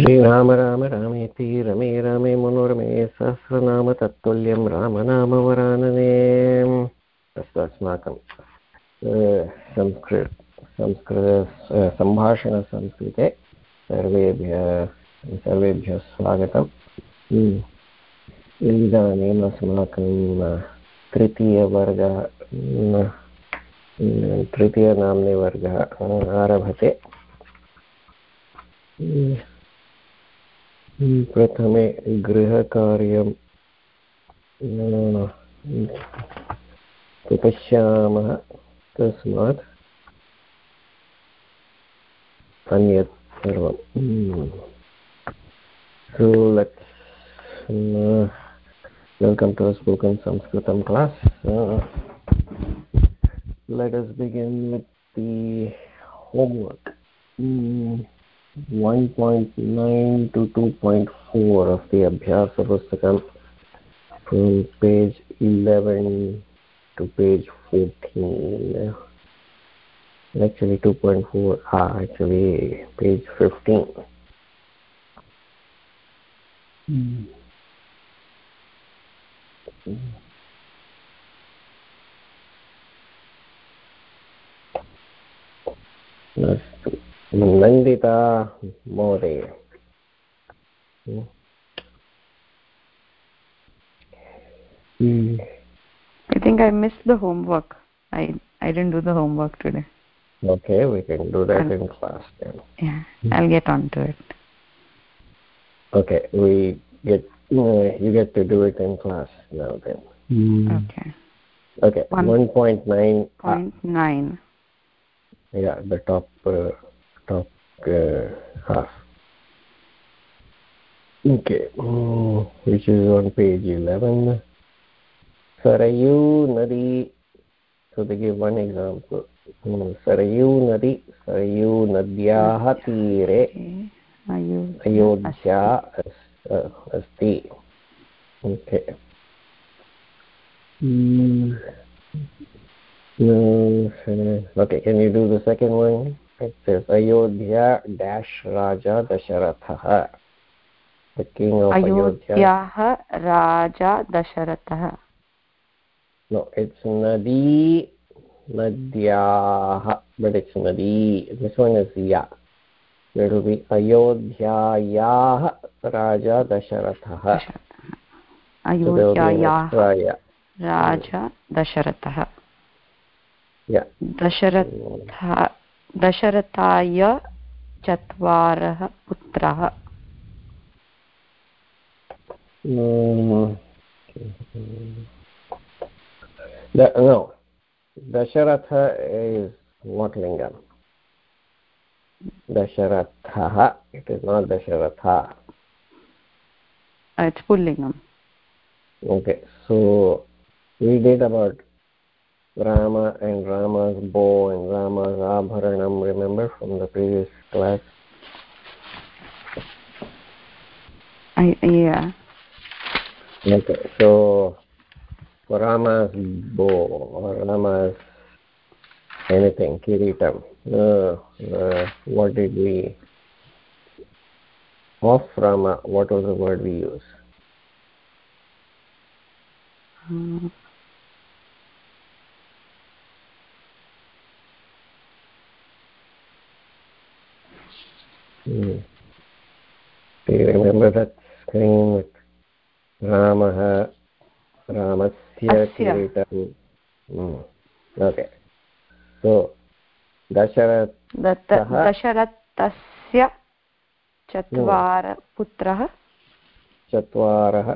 श्रीराम राम रामेति रमे रामे मनोरमे सहस्रनाम तत्तुल्यं रामनामवरानने अस्तु, अस्माकं संस्कृत संस्कृत सम्भाषणसंस्कृते सर्वेभ्यः सर्वेभ्यः स्वागतम्। इदानीम् अस्माकं तृतीयवर्गः तृतीयनाम्नि वर्गः आरभते। प्रथमे गृहकार्यं पश्यामः तस्मात् अन्यत् सर्वं so let's uh, welcome to our spoken sanskritam class uh, let us begin with the homework mm. 1.9 to 2.4 of the Abhyasa Pustakam from page 11 to page 14. Actually 2.4, ah, actually page 15. Hmm. hmm. Nandita महोदय I think I missed the homework. I I didn't do the homework today. Okay, we can do that I'll, in class then. Yeah, I'll get on to it. Okay, we get uh, you get to do it in class now then. Mm. Okay. Okay, one point nine. Point nine. Yeah, the top uh, uh, half. Okay, mm, which is on page 11. Sarayu Nadi. So they give one example. Sarayu Nadi, Sarayu Nadyah Tire, Ayodhya Asti. Okay. Mm. Okay, can you do the second one? Says Ayodhya dash Raja Dasharatha. The king of Ayodhya. Raja Dasharatha. No, it's Nadi Nadyah, but it's Nadi. This one is Ya. It will be Ayodhya Raja Dasharatha. Ayodhya Raja Dasharatha. Yeah. Dasharath दशरथाय चत्वारः पुत्रः। Dasharath what लिङ्गम् दशरथः it is not Dasharatha. It's पुल्लिङ्गम् okay so we did about Rama and Rama's bow and Rama's abharanam, remember from the previous class? I, yeah. Okay, so Rama's bow or Rama's anything, kiritam, uh, uh, what did we, of Rama, what was the word we use? Um. Hmm. Do you remember that screen with Ramah, Ramasya Kiritam? Mm. Okay. So, Dasharat दशरथस्य चत्वार पुत्रः चत्वारः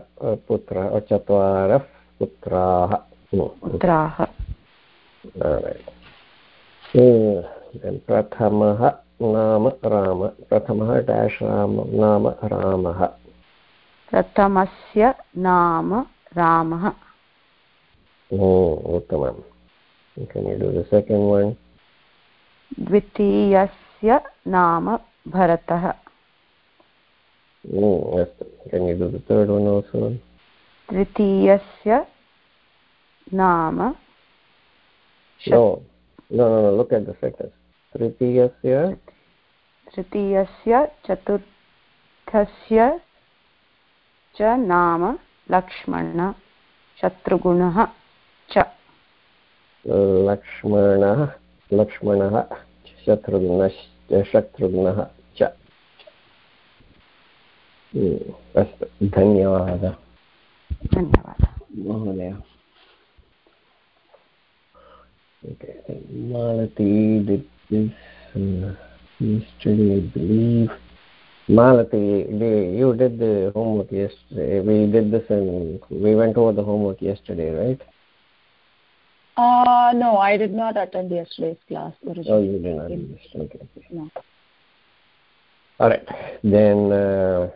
पुत्रः चत्वारः पुत्राः पुत्राः प्रथमः नाम राम प्रथमः डाश् राम नाम रामः। प्रथमस्य नाम रामः। उत्तमम्। द्वितीयस्य नाम भरतः। hmm, अस्तु नाम no no no look at the second. तृतीयस्य तृतीयस्य चतुर् वृद्धस्य च नाम लक्ष्मण शत्रुघ्नः च। लक्ष्मणः लक्ष्मणः शत्रुघ्नश्च शत्रुघ्नः च। अस्तु धन्यवादः। धन्यवादः। महोदय। Malati did this uh, yesterday, I believe. Malati, you did the homework yesterday. We did this and we went over the homework yesterday, right? Uh, no, I did not attend yesterday's class. Originally. Oh, you did not. Okay. No. All right. Then, uh,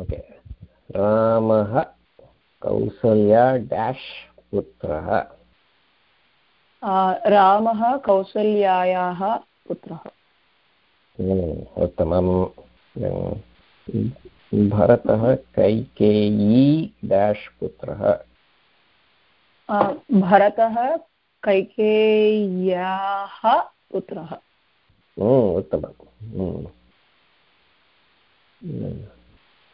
okay. Ramaha Kausalya dash Putraha. रामः कौसल्यायाः पुत्रः। उत्तमं भरतः Kaikeyi dash पुत्रः। भरतः कैकेय्याः पुत्रः। उत्तमम्।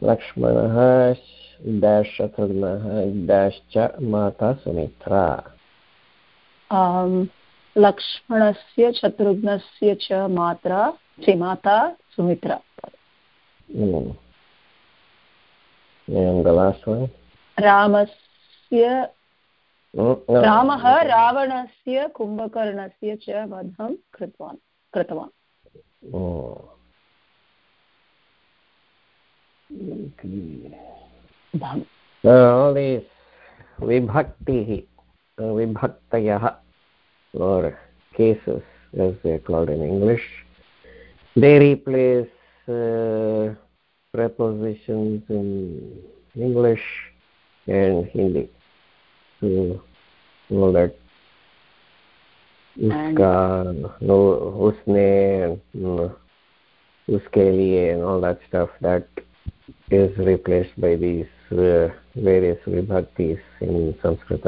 लक्ष्मणः dash शत्रुघ्नः dash च माता सुमित्रा। लक्ष्मणस्य शत्रुघ्नस्य च मात्रा च माता सुमित्रा one? रामस्य रामः रावणस्य कुम्भकर्णस्य च वधं कृतवान् कृतवान्। These vibhakti vibhaktayah or cases as they're called in english. They replace uh, prepositions in english and hindi. So all that. Uska no usne uske liye and all that stuff that is replaced by these uh, various vibhaktis in Sanskrit.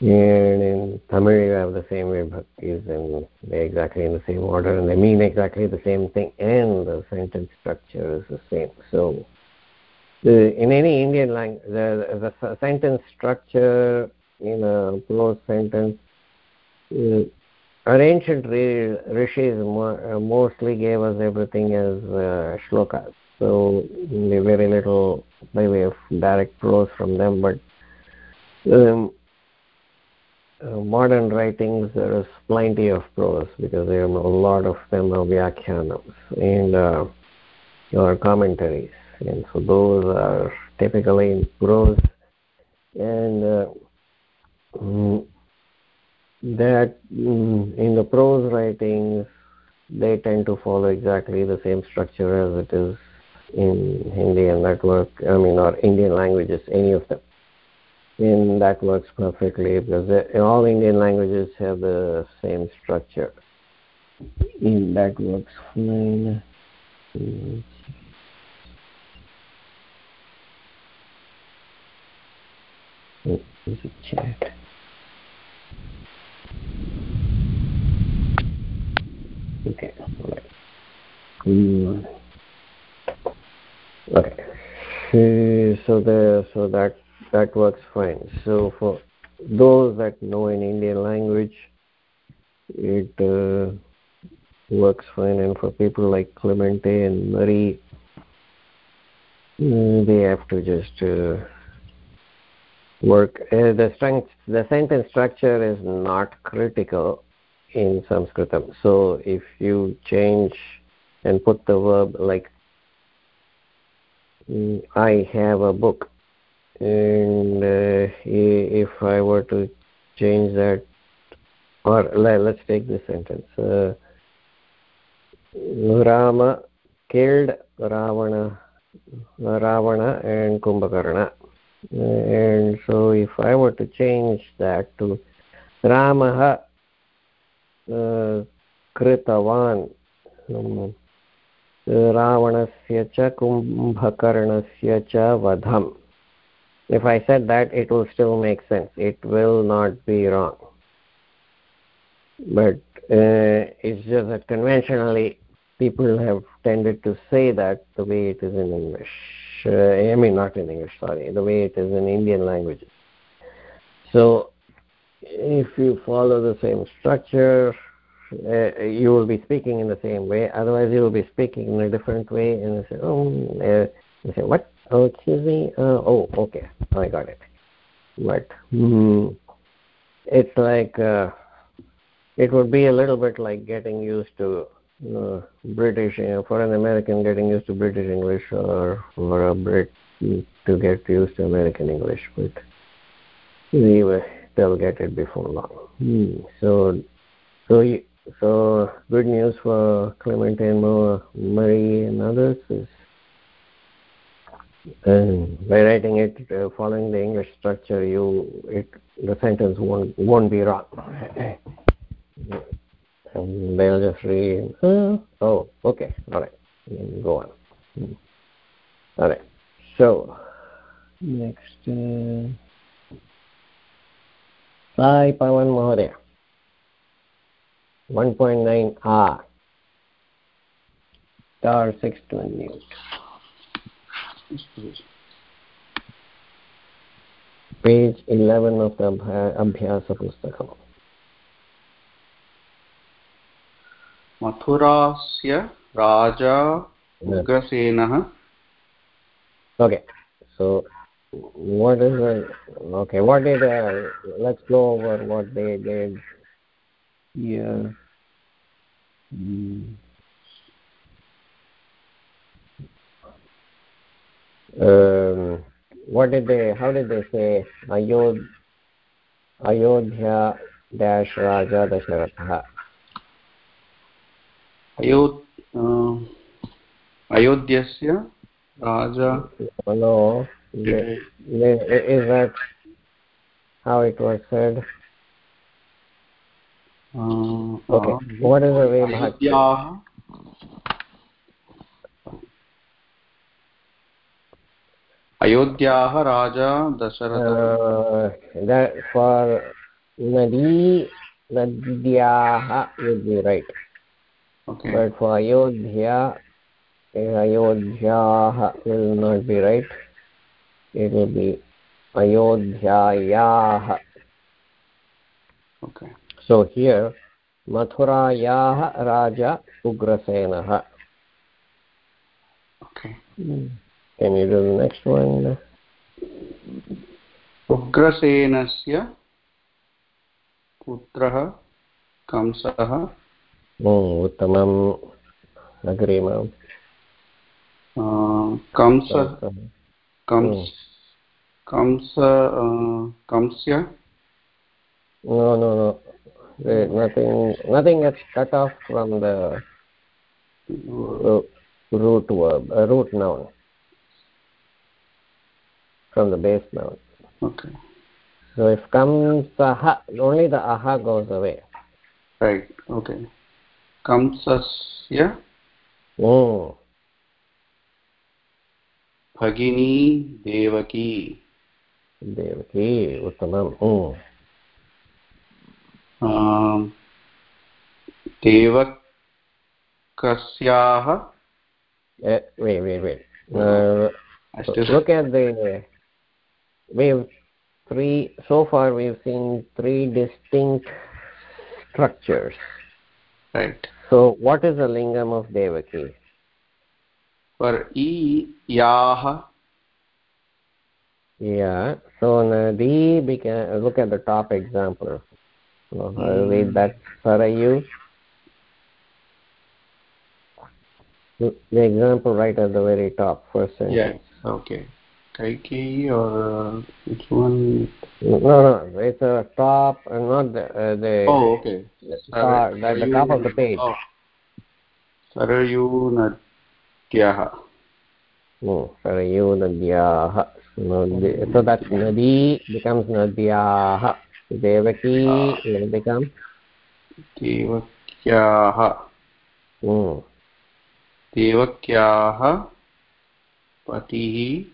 And in Tamil you have the same vibhaktis and they're exactly in the same order and they mean exactly the same thing and the sentence structure is the same. So in any Indian language, the, the sentence structure in a prose sentence, uh, our ancient rishis mostly gave us everything as uh, shlokas so very little by way of direct prose from them but um, uh, modern writings there is plenty of prose because there are a lot of them are vyakhyanams and uh, or commentaries and so those are typically in prose and uh, mm, that mm, in the prose writings they tend to follow exactly the same structure as it is in Hindi and that work, I mean, or Indian languages, any of them. And that works perfectly because all Indian languages have the same structure. And that works fine. A chat. Okay, all right. Okay so the so that that works fine. So for those that know in indian language it uh, works fine. And for people like clemente and marie mm, they have to just uh, work. Uh, the strength the sentence structure is not critical in sanskritam. So if you change and put the verb like Mm, I have a book and uh, if I were to change that or let, us take this sentence uh, Rama killed Ravana Ravana and Kumbhakarna and so if I were to change that to Ramaha uh, Kritavan um, रावणस्य च कुम्भकर्णस्य च वधम् if i said that it will still make sense it will not be wrong but uh, it's just that conventionally people have tended to say that the way it is in English. Uh, I mean, not in English, sorry, the way it is in Indian languages. So, if you follow the same structure, uh, you will be speaking in the same way. Otherwise, you will be speaking in a different way, and say, "Oh, uh, you say what? Oh, excuse me. Uh, oh, okay, I got it." But mm, it's like uh, it would be a little bit like getting used to uh, British, know, for an American getting used to British English, or for a Brit to get used to American English. But anyway, they'll get it before long. Hmm. So, so you, so good news for Clementine Marie and others is and by writing it uh, following the English structure, you it the sentence won't won't be wrong. and they'll just read. Uh, oh, okay, all right, and go on. Hmm. All right. So next, uh, Sai Pavan Mahodaya. 1.9 R. Star 6 to unmute. Page eleven of अभ्यासपुस्तकम् मथुरास्य राजा उग्रसेनः okay so what is the okay what did uh, let's go over what they did here mm. um, what did they how did they say ayodhya ayodhya dash raja dasharathah ayod uh, ayodhyasya raja. Hello. is that how it was said? Uh, okay. Uh, what is the way अयोध्याः राजा Dasharath. For नद्याः right Ayodhya अयोध्याः will not be right अयोध्यायाः so so मथुरायाः राजा उग्रसेनः okay. Mm. can you do the next one उग्रसेनस्य पुत्रः कंसः उत्तमम् अग्रिमम् Kans Kans Kans कंस्य no no no nothing nothing gets cut off from the root verb uh, root noun from the base now. Okay. So if comes aha, only the aha goes away. Right, okay. Kamsasya? Oh. Hmm. Bhagini Devaki. Devaki, uttamam. Oh. Um, Eh. wait wait wait uh, look at the we've three so far we've seen three distinct structures. Right. So what is the lingam of devaki? For e yah yeah so nadi uh, began uh, look at the top example. So i'll read that sarayu the example right at the very top first sentence. Yes okay Kaikeyi or uh, which one? No, no, no. it's a top, not the... Uh, the oh, okay. Uh, the, the top of the page. Oh. Sarayunadyaha. No, Sarayunadyaha. So that Nadi becomes Nadyaha. Devaki ah. will become? Devakyaha. Hmm. Devakyaha patihi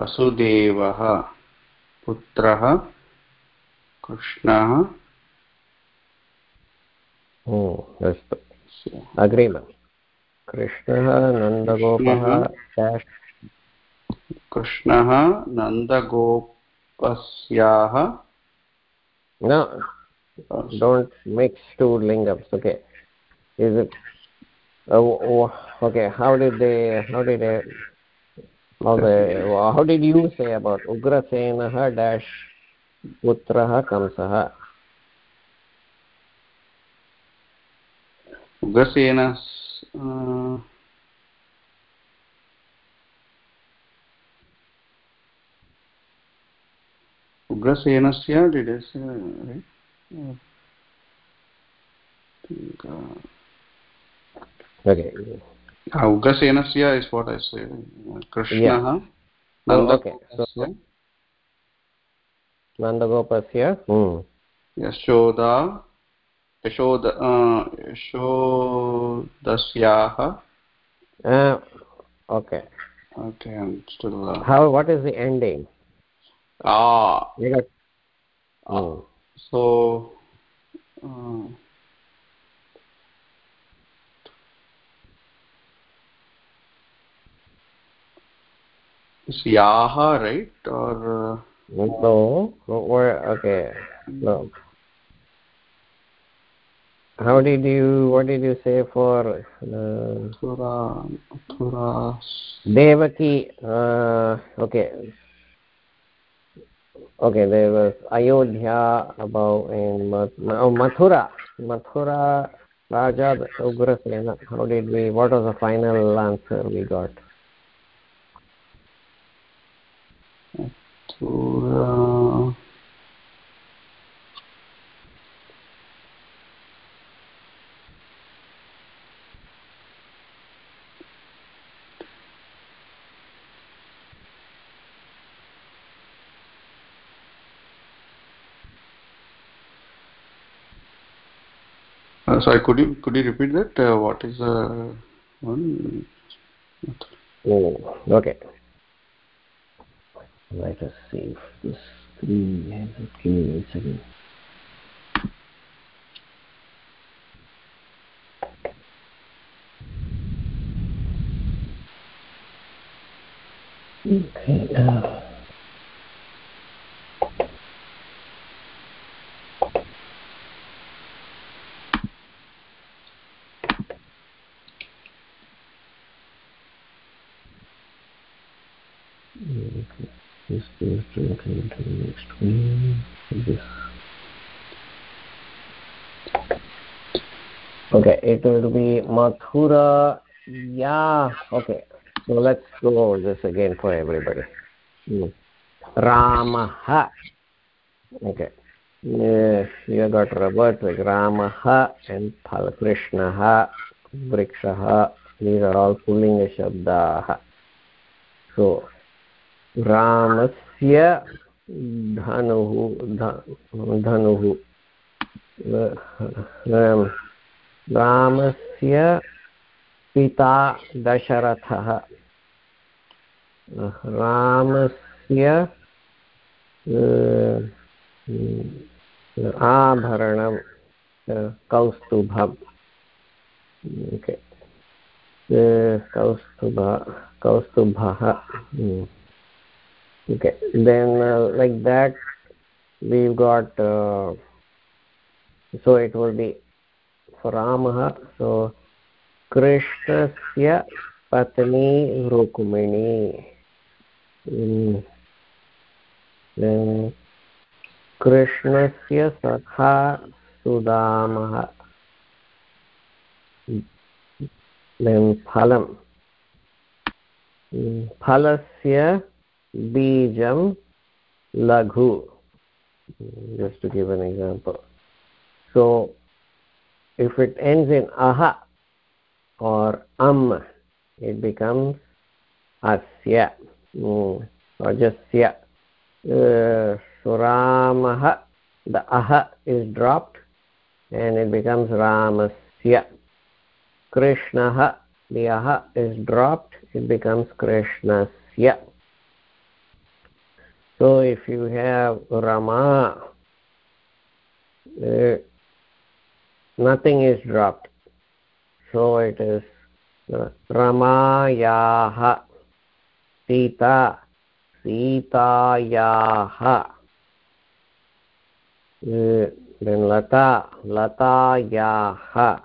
वसुदेवः पुत्र कृष्ण। अस्तु। अग्रिम। कृष्ण नन्दगोपः कृष्णः नन्दगोपस्याः। न don't mix two lingams okay is there how, they, how did you say about ugrasenah dash putrah kamsah Ugrasen उग्रसेनस्य okay उग्रसेनस्य is what I से कृष्णः नन्दगोपस्य Yashoda Yashoda यशोदस्याः okay okay i'm still uh, how what is the ending ah got, oh. so uh, is yaha right? Or uh, no or okay no. How did you what did you say for uh, thura thura devaki uh, okay. Okay there was ayodhya above in oh, mathura. Mathura raja ugrasena. How did we what was the final answer we got Uh, sorry, could you could you repeat that? Uh, what is the one? Oh, okay. Let us if this three has a key second. Okay. Uh, it will be Mathura. Yeah, okay. So let's go over this again for everybody. Mm. Ramaha. Okay. Uh, you got Robert like Ramaha and Krishnaha, Vrikshaha. These are all Pullinga Shabdaha. So रामस्य धनुः धनुः रामस्य पिता दशरथः। रामस्य आभरणं कौस्तुभम्। Kaustubha, कौस्तुभः। Okay. Then like that we got so it would be रामः सो कृष्णस्य पत्नी रुक्मिणी। कृष्णस्य सखा सुदामः। फलं फलस्य बीजं लघु। just to give an example if it ends in aha or am it becomes asya. Mm, or just sya uh, so ramah the aha is dropped and it becomes ramasya. Krishnah the aha is dropped it becomes krishnasya. So if you have rama uh, nothing is dropped. So it is ramayaha sita sitayaha. Uh, then lata latayaha.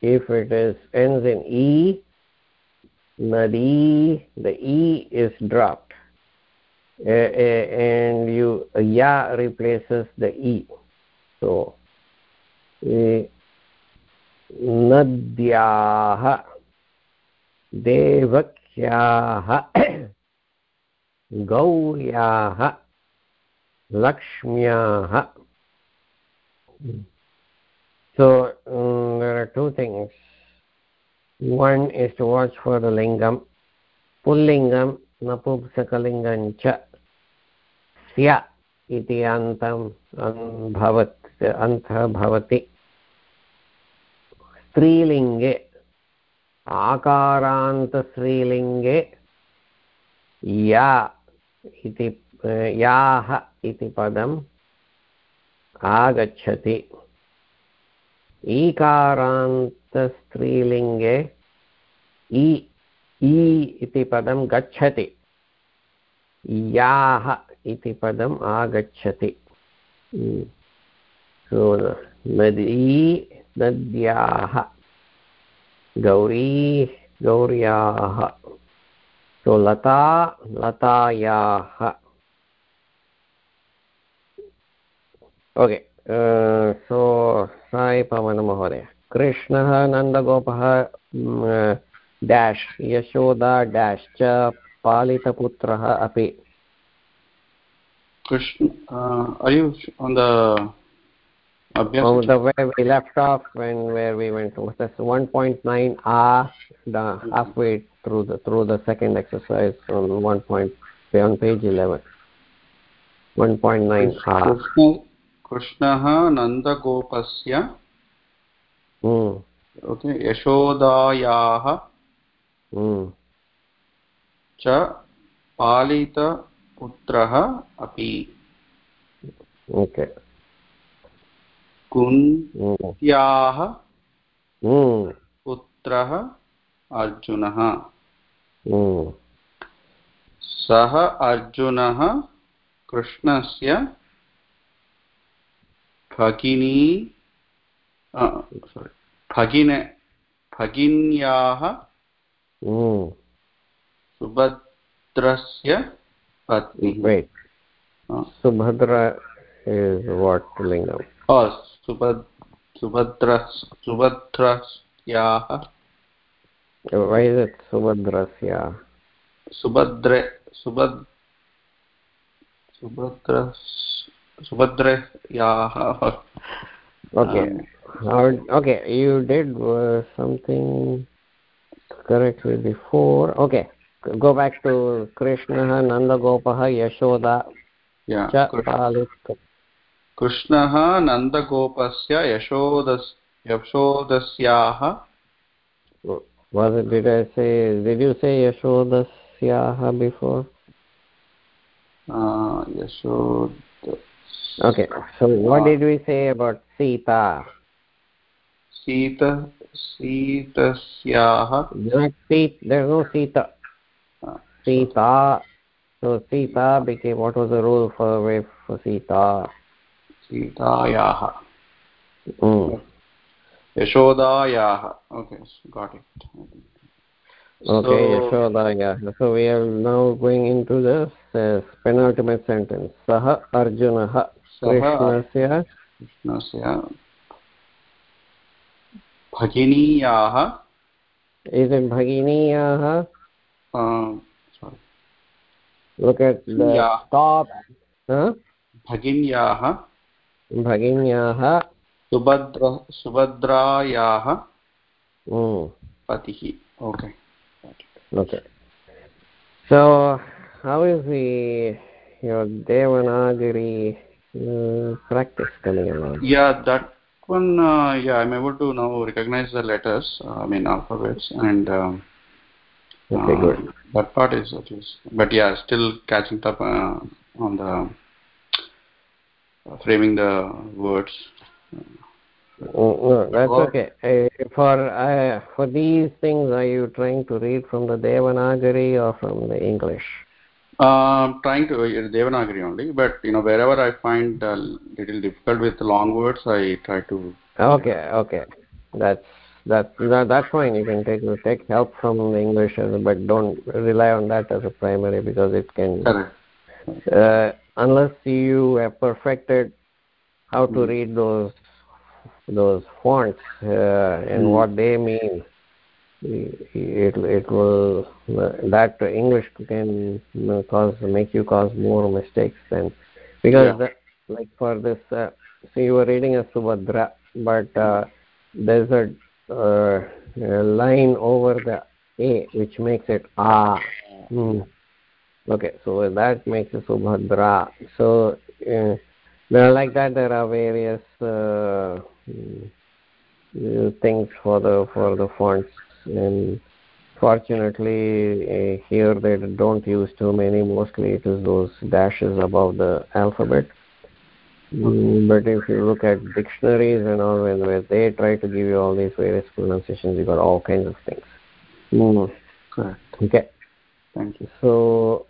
If it is ends in e nadi the e is dropped. Uh, uh, and you ya replaces the e uh, नद्याः देवक्याः गौर्याः लक्ष्म्याः um, two things one is to watch for the lingam pullingam napumsakalingam cha sya iti antam bhavat antah bhavati स्त्रीलिङ्गे, आकारान्तस्त्रीलिङ्गे, या इति, याः इति पदम् आगच्छति। ईकारान्तस्त्रीलिङ्गे इ इ इति पदं गच्छति। याः इति पदम् आगच्छति। नदी नद्याः गौरी, गौर्याः। सो लता लतायाः ओके सो साई पवनमहोदय कृष्णः, नन्दगोपः डेश् यशोदा डेश् च, पालितपुत्रः अपि। Krishna are you on the Oh, the where we left off when where we went was this 1.9 r the halfway through the through the second exercise on one point on page 11 1.9 r कृष्णः नन्दगोपस्य okay यशोदायाः च पालितपुत्रः अपि। Okay. कुन्त्याः पुत्रः अर्जुनः। सः अर्जुनः कृष्णस्य भगिनी भगिन भगिन्याः सुभद्रस्य Wait. Uh, Subhadra is what lingam? Oh, Subhadra, Subhadra, Subhadrasyaha. Why is it Subhadrasya? Subhadre, Subhad, Subhadras, yeah Okay. Um, okay, you did uh, something correctly before. Okay. Go back to krishna nanda gopah yashoda yeah cha palit कृष्णः नन्दगोपस्य यशोदस् यशोदस्याः was it did i say did you say yashodasyaah before uh yashod okay so what did we say about sita sita sitasyaah not sita there's no sita uh, sita so sita became what was the rule for for sita सीतायाः यशोदायाः okay got it okay yashodaya so we are now going into the uh, penultimate sentence sah arjunah krishnasya कृष्णस्य भगिनीयाः is it bhaginiyah uh, sorry look at the top huh भगिन्याः भगिन्याः सुभद्र सुभद्रायाः पतिः okay okay so how is the your devanagari uh, practice coming along yeah that one uh, yeah i'm able to now recognize the letters uh, i mean alphabets and um, okay good that part is at but yeah still catching up uh, on the framing the words no, that's Or- okay. Uh, for uh, for these things, are you trying to read from the Devanagari or from the English? Um, trying to uh, Devanagari only, but you know wherever I find a little difficult with long words, I try to. Okay, okay, that's that's that, that's fine. You can take take help from the English, but don't rely on that as a primary because it can uh, unless you have perfected how to read those those fonts uh, and Mm. what they mean it it will that english can cause make you cause more mistakes than because Yeah. the, like for this uh, so you were reading a subhadra but uh, there's a line over the a which makes it ah hmm. okay so that makes it subhadra. So uh, like that there are various uh, mm, uh, things for the for the fonts. And fortunately uh, here they don't use too many. Mostly it is those dashes above the alphabet Mm, but if you look at dictionaries and all where, where they try to give you all these various pronunciations you got all kinds of things mm. Correct. okay Thank you. so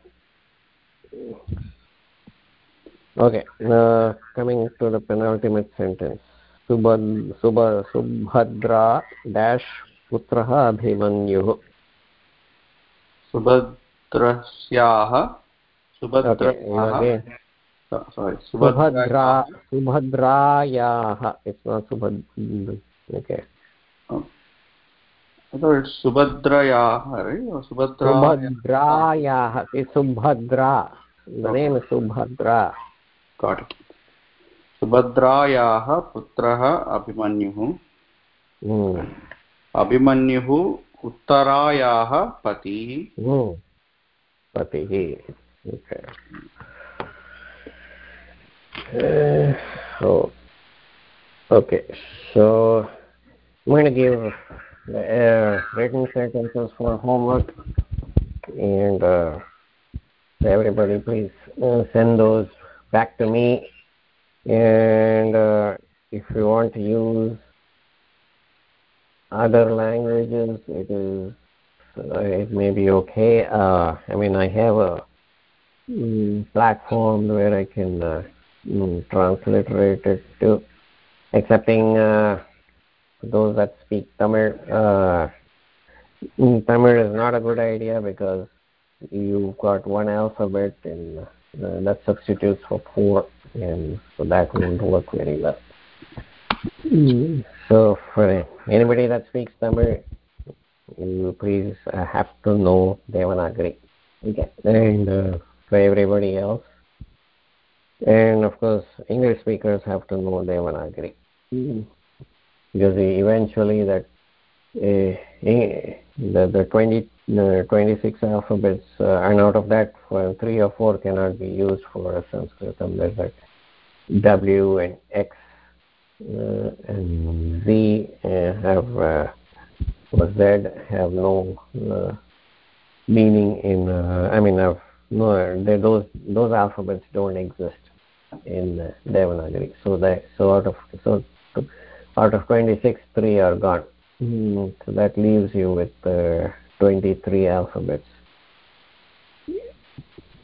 okay uh, coming to the penultimate sentence subhad subha subhadra dash putrah abhimanyuh सुभद्रस्याः okay you सुभद्रस्याः Subhadra सुभद्रायाः सुभद् सुभद्रयाः Subhadra Subhadra. सुभद्रायाः oh. पुत्रः अभिमन्युः। अभिमन्युः उत्तरायाः पतिः। पतिः Uh, so, okay. So, I'm going to give uh, written sentences for homework, and uh, everybody, please uh, send those back to me. And uh, if you want to use other languages, it is uh, it may be okay. Uh, I mean, I have a mm, platform where I can mm, transliterate to, excepting uh, those that speak Tamil. Uh, mm, Tamil is not a good idea because you've got one alphabet and uh, that substitutes for four, and so that won't work very well. So, for anybody that speaks Tamil, you please uh, have to know Devanagari. Okay. And uh, for everybody else, and of course, English speakers have to know Devanagari. Because eventually that uh, eh, the, the 20, uh, 26 alphabets, uh, and out of that, uh, three or four cannot be used for Sanskritam. There's like W and X uh, and Z uh, have uh, or Z have no uh, meaning in. Uh, I mean, have no. They, those those alphabets don't exist in uh, Devanagari. So that so out of so out of 26, three are gone. Mm, so that leaves you with uh, 23 alphabets.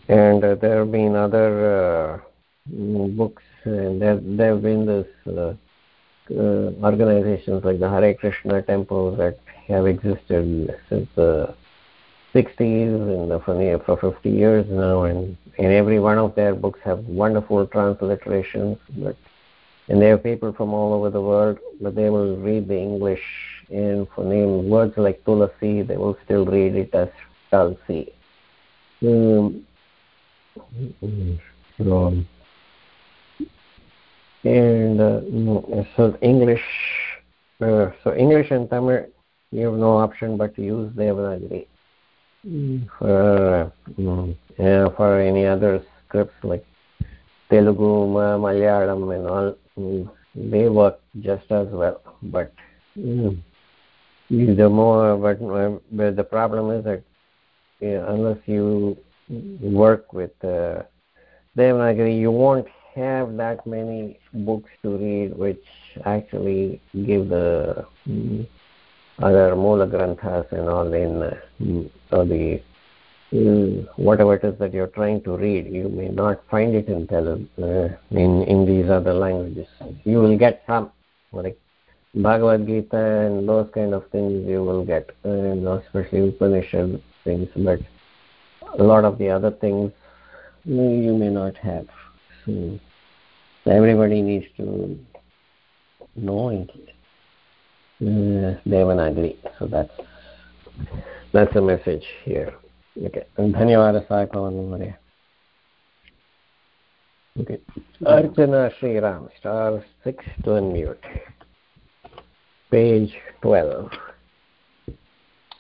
And uh, there have been other uh, books, and there, there have been this uh, uh, organizations like the Hare Krishna temples that have existed since the 60s and for, for 50 years now, and, and every one of their books have wonderful transliterations, but and they have people from all over the world, but they will read the English and for name words like Tulasi, they will still read it as Tulsi. Um, and uh, so English, uh, so English and Tamil, you have no option but to use Devanagari. For, mm, yeah, for any other scripts like Telugu, Malayalam and all, mm, they work just as well. But mm, the more, but, uh, but the problem is that unless you work with uh, Devanagari, you won't have that many books to read which actually give the mm, other Mula Granthas and all in uh, the mm, whatever it is that you're trying to read. You may not find it in Telugu, uh, in, in these other languages. You will get some, like Bhagavad Gita and those kind of things you will get, and especially Upanishad things, but a lot of the other things you may not have. So everybody needs to know it. Uh, Devanagari. So that's that's the message here. Okay. धन्यवादः साकवन् महोदय Okay. Archana Sriram, star 6 to unmute. Page 12.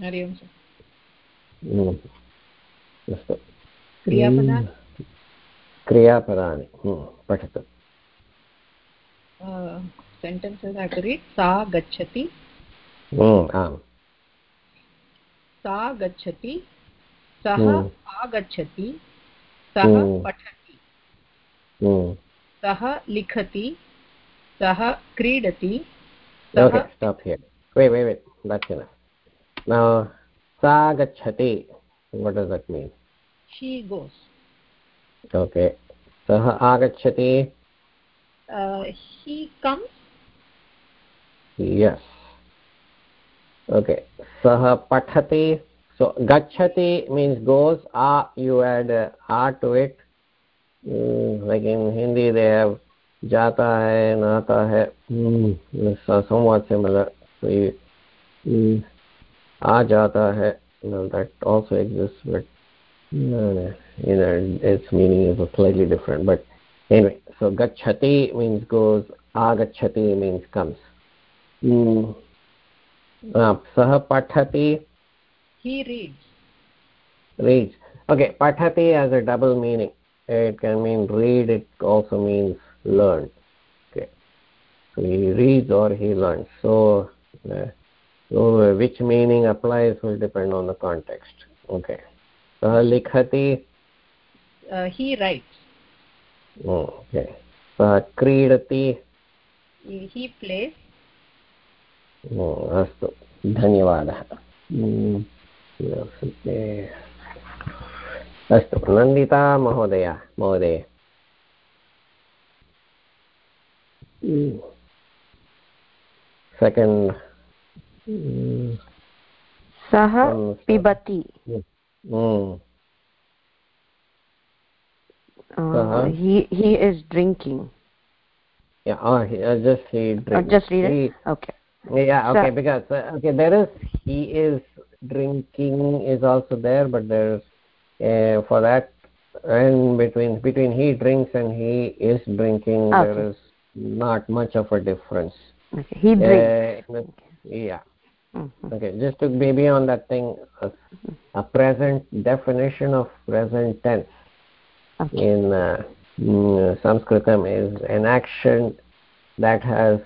Hari Om Mm. अस्तु क्रियापदानि क्रियापदानि Hmm. पठतु sentences अग्रे सा गच्छति सा गच्छति सः आगच्छति सः पठति सः लिखति सः क्रीडति सा गच्छति what does that mean she goes okay sah agachati uh, he comes Yes. Okay. Sah pathati. So, gachati means goes. A, you add uh, a to it. Mm, like in Hindi, they have jata hai, nata hai. Mm, it's somewhat similar. So, you, mm, a jata hai. Well, that also exists, but no, no, you know, its meaning is slightly different. But anyway, so gachati means goes. Agachati means comes. Mm. Uh, saha pathati he reads reads. Okay, pathati has a double meaning. It can mean read, it also means learn. Okay. So he reads or he learns. So, uh, so which meaning applies will depend on the context. Okay. Saha likhati. uh, he writes Oh, okay. Saha क्रीडति he, he plays ओ, अस्तु धन्यवादः Mm. अस्तु नन्दिता महोदय महोदय second सः Um, पिबति Uh-huh. he he is drinking yeah oh, he, uh, just he or drinks. just read He- it okay yeah okay So- because uh, okay there is he is drinking is also there but there's uh, for that and between between he drinks and he is drinking Okay. there is not much of a difference. Okay he drinks. Uh, yeah. Mhm. okay just to maybe on that thing a, a present definition of present tense okay. in uh, mm, sanskritam is an action that has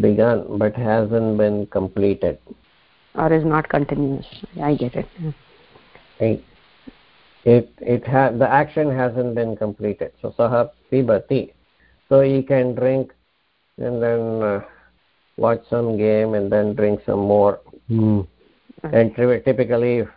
begun but hasn't been completed. Or is not continuous. I get it. It it, it ha- the action hasn't been completed. So saha pibati so he can drink and then uh, watch some game and then drink some more. And tri- typically if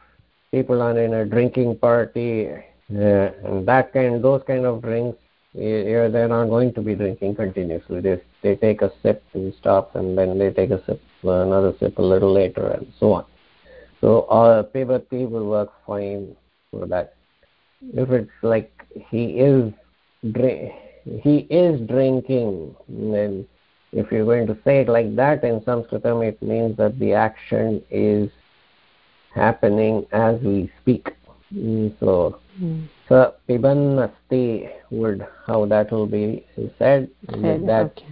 people are in a drinking party uh, and that kind those kind of drinks yeah, they're not going to be drinking continuously. They they take a sip and stop and then they take a sip uh, another sip a little later and so on. So uh pibati will work fine for that. If it's like he is he is drinking then if you're going to say it like that in sanskritam it means that the action is happening as we speak. Mm, so Mm. Sa piban asti would how that will be said Said, that okay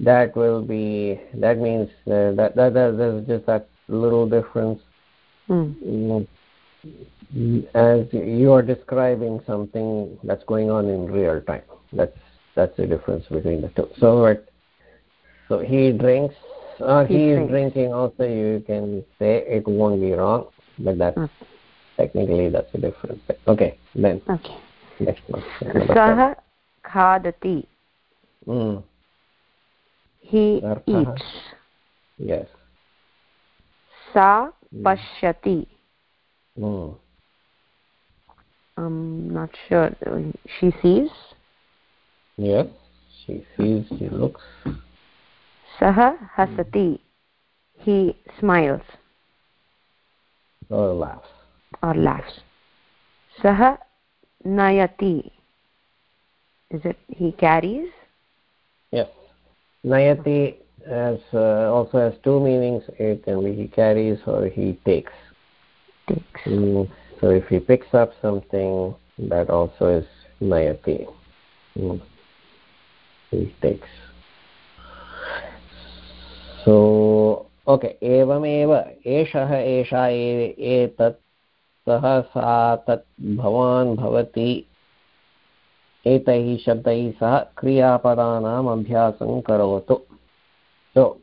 that will be that means uh, that, that that there's just that little difference Mm. Mm, as you are describing something that's going on in real time that's that's the difference between the two so what so he drinks or He he, is drinks. drinking also you can say it won't be wrong but that's Mm. Technically that's a difference okay then. Okay. Next one. Number seven. khadati. Mm. he Arthah. eats. Yes. Sa Mm. pashyati. Mm. i'm not sure. She sees? Yes. She sees. She looks. Sah hasati. He smiles. Or laughs or laughs sah nayati is it he carries yes nayati has uh, also has two meanings it can be he carries or he takes takes Mm, so if he picks up something that also is nayati mm. he takes so okay एवमेव एषः एषा ए- एतत् सः सा तत् भवान् भवति एतैः शब्दैः सह क्रियापदानाम् अभ्यासं करोतु so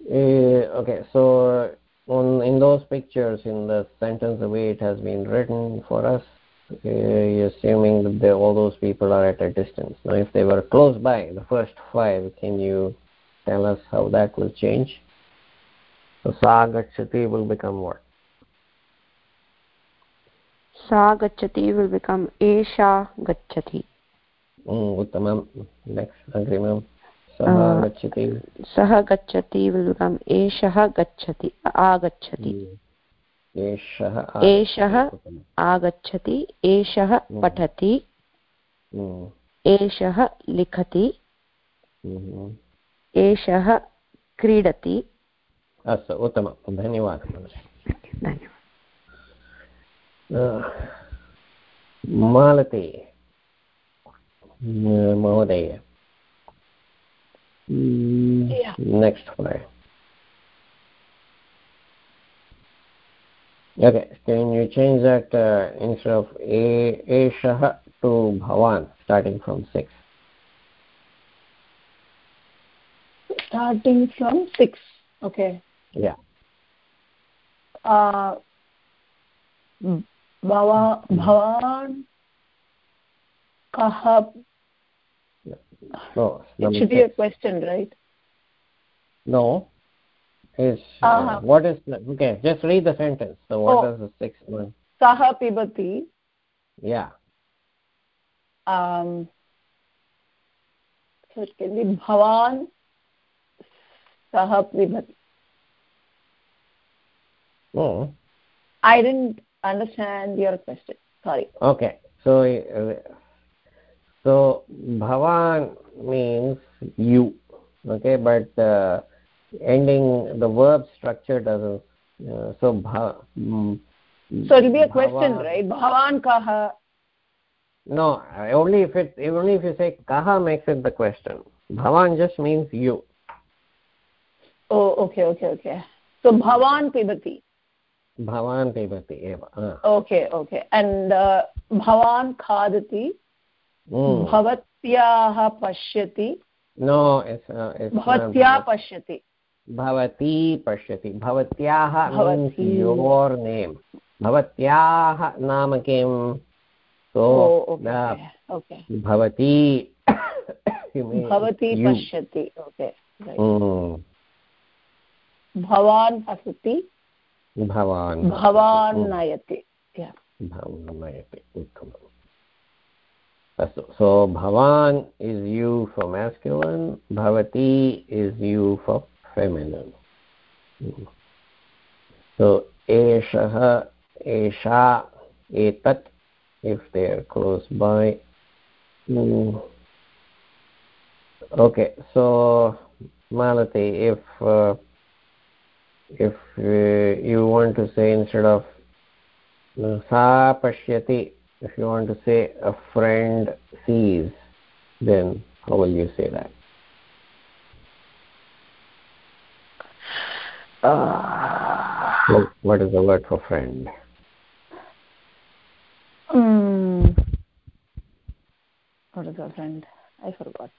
uh, okay so on in those pictures in the sentence the way it has been written for us uh, you're assuming that they, all those people are at a distance now if they were close by the first five can you tell us how that will change so sa gachati will become what सा गच्छति will become एषा गच्छति। उत्तमं। Next अग्रिमं। सः गच्छति। Will become एषः गच्छति आगच्छति। hmm. एषः आगच्छति। एषः hmm. पठति hmm. एषः लिखति एषः क्रीडति। अस्तु उत्तमं। धन्यवादः धन्यवादः। मालती uh, महोदय Yeah. next one okay can you change that uh, instead of a eshah to bhavan starting from six starting from six okay yeah uh भवा भवान् कः no it number should be a six. question right no is uh, Uh-huh. what is the, okay just read the sentence so what Oh. is the sixth one सः पिबति yeah um so it can be भवान् सः पिबति no I didn't understand your question. Sorry. Okay. So so bhavan means you. Okay but uh, ending the verb structure does uh, so bha, mm, so it'll be a bhavan, question right? Bhavan kaha. No only if it only if you say kaha makes it the question. Bhavan just means you. Oh okay okay okay. So bhavan pibati. भवान् पिबति एव okay okay. And uh, भवान् खादति? Hmm. भवत्याः पश्यति? No uh, uh, भवत्या पश्यति। भवती पश्यति। भवत्याः योर् नेम् भवत्याः नाम किं सो oh, भवती भवती पश्यति ओके hmm. भवान् हसति भवान् भवान् Mm, नयति yeah भवान् नयति उत्तमम् अस्तु so भवान् is you for masculine भवती is you for feminine Mm. so एषः एषा एतत् if they are close by Mm. okay so malati if uh, if uh, you want to say instead of uh, sa pashyati if you want to say a friend sees then how will you say that? Uh, what, what is the word for friend? Mm, what is our friend? I forgot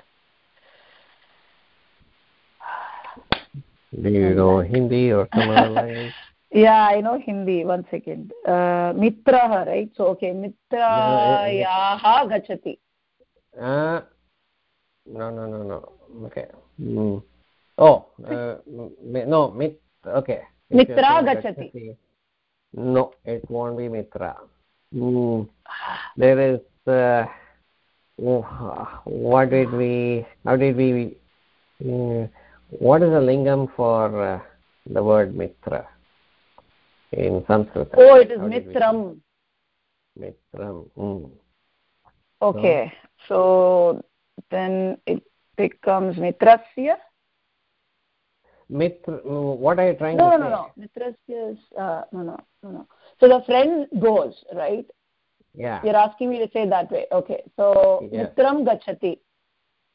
do you know hindi or tamil? Language yeah I know Hindi. One second. Uh, right? So okay. Mitrayaah gachati. Uh, no no no no. Okay. Mm. oh uh, no mit okay. Mitra gachati. no it won't be mitra. Mm. there is uh, oh, what did we how did we mm, what is the lingam for uh, the word mitra? In sanskrit. Oh it is How mitram. Mitram mm. okay so then it becomes mitrasya? Mitra what are you trying no to no say? no no mitrasya is uh, no no no no. So the friend goes right? Yeah. You're asking me to say that way. Okay so Yes. mitram gachati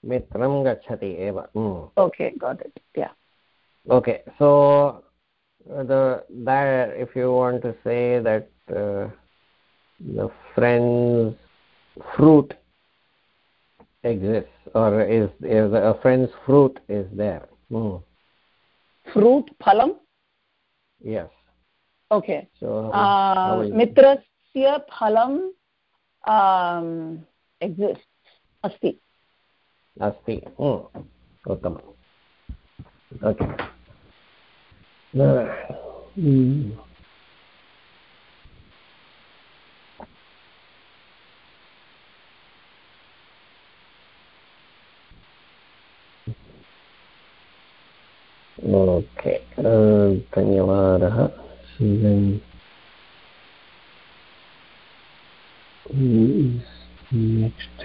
mitram gachati eva mm. okay got it. Yeah. Okay so the that if you want to say that uh, the friend's fruit exists or is is a friend's fruit is there. Mm. fruit phalam? Yes. Okay. So uh, mitrasya phalam um, exists. Asti अस्ति उत्तमम् okay okay धन्यवादः next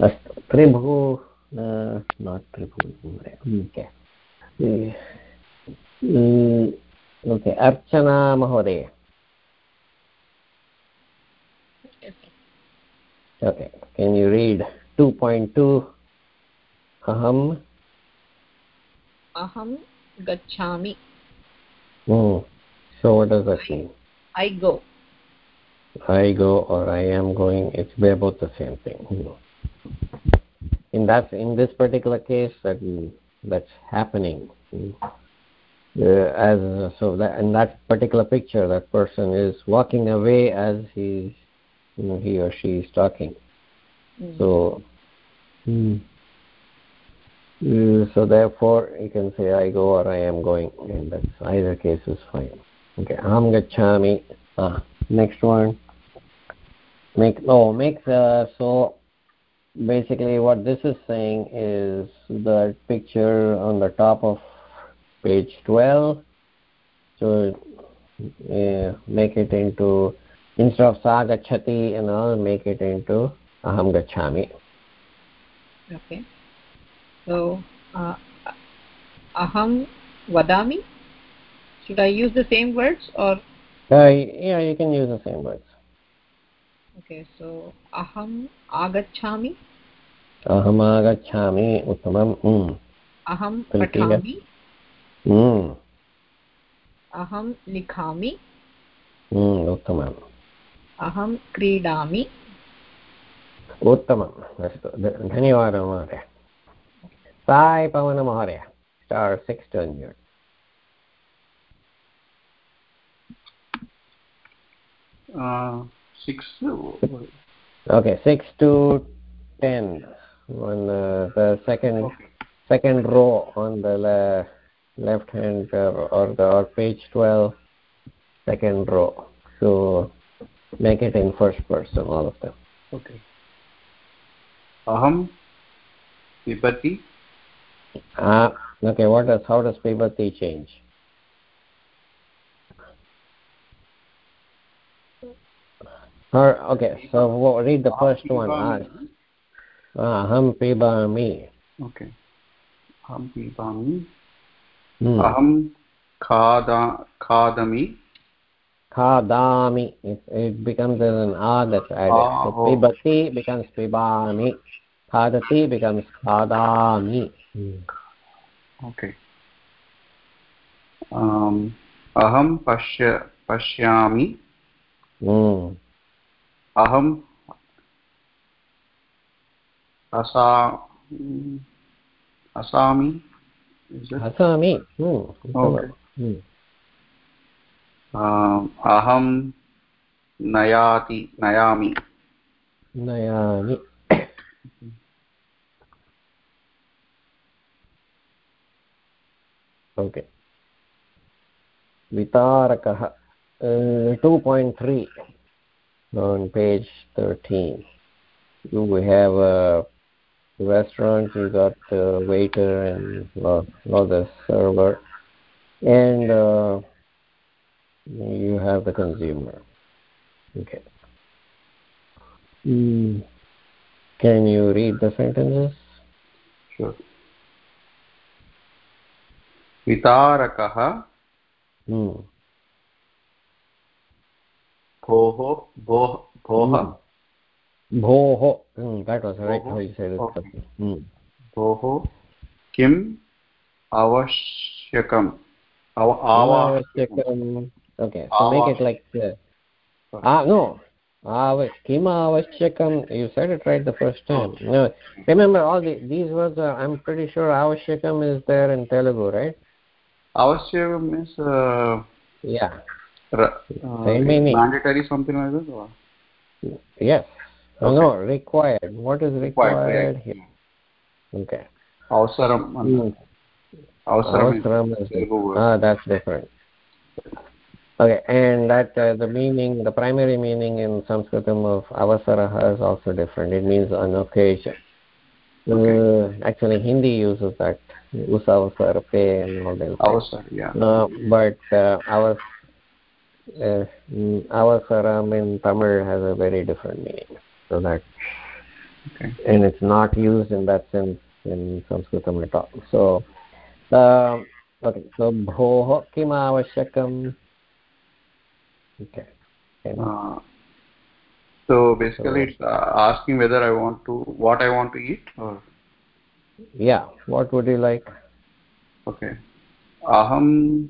अस्तु त्रिभु not त्रिभु okay okay Archana महोदय okay can you read to point to अहं aham gachami so what does that mean i go I go or I am going, it's they're both the same thing. In that, in this particular case, that that's happening. Uh, as so that in that particular picture, that person is walking away as he, you know, he or she is talking. So, mm, uh, so therefore, you can say I go or I am going, and that's either case is fine. Okay, aham gachami. Ah, next one make no makes uh, so basically what this is saying is the picture on the top of page 12 so uh, make it into instead of sa gachati and all make it into aham gachami. Okay. So uh, aham vadami? Should i use the same words or? Uh, yeah you can use the same words okay so अहम् आगच्छामि। अहम् आगच्छामि उत्तमम् अहं पठामि। अहं लिखामि। उत्तमम्। अहं क्रीडामि। उत्तमम्। अस्तु धन्यवादः महोदय। Sai Pavan star six to six. okay six to ten on uh, the second Okay. second row on the le- left hand uh, or the or page 12 second row so make it in first person all of them Okay. Aham pipati ah okay what does how does pibati change or okay so wha- read the first one ah, ah, aham pibami Okay. Aham pipami. hmm. Aham khada khadami. khadami it, it becomes as an a that's added Ah, so oh. pibati becomes pibami khadati becomes khadami hmm. Okay. Um, aham pashya pashyami. Hmm. अहम् असा असामि। असामि? अं, अहं नयाति नयामि। नयामि। Okay वितारकः two point three on page 13 you have a restaurant you got the waiter and uh, the server and uh, you have the consumer okay mm. can you read the sentences sure वितारकः mm. भोः भोः भोः भोः mm, that was right भोः, how you said it okay. mm. भोः किम् आवश्यकम् आव आवश्यकम् आवश्यकम् okay so make it like uh, ah no Ava, kim avashyakam you said it right the first time no remember all the, these words are i'm pretty sure avashyakam is there in telugu right आवश्यकम् means uh, yeah Uh, mandatory something like this or? yes. Okay. no required. What is required, required here? Okay. Avasaram hmm. avasaram is ah that's different. Okay and that uh, the meaning the primary meaning in Sanskritam of avasaraha is also different. It means an occasion. Okay. uh, actually hindi uses that. Usavasar pe and all that avasar yeah. Uh, but uh, avasaram in tamil has a very different meaning so that okay. and it's not used in that sense in sanskritam at all. So um, okay so bhoh kim avashyakam? Okay. And- uh, so basically it's uh, asking whether i want to what i want to eat or? Yeah what would you like? Okay. Aham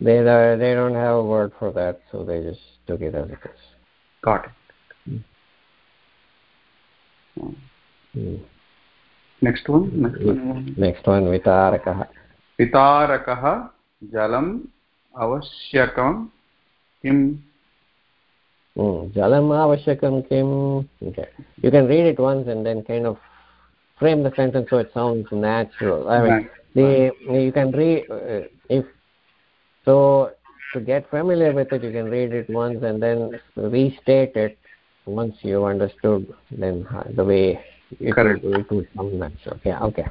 they uh, they don't have a word for that, so they just took it as it is. Got it. Mm. Next one. Next one. Next one. Vitarakaha. Vitarakaha jalam avashyakam kim. Hmm, jalam avashyakam kim. Okay. You can read it once and then kind of frame the sentence so it sounds natural. I mean, right. the you can read uh, if so to get familiar with it, you can read it once and then restate it once you understood. Then uh, the way it Correct. would, it would come natural. Yeah. Okay.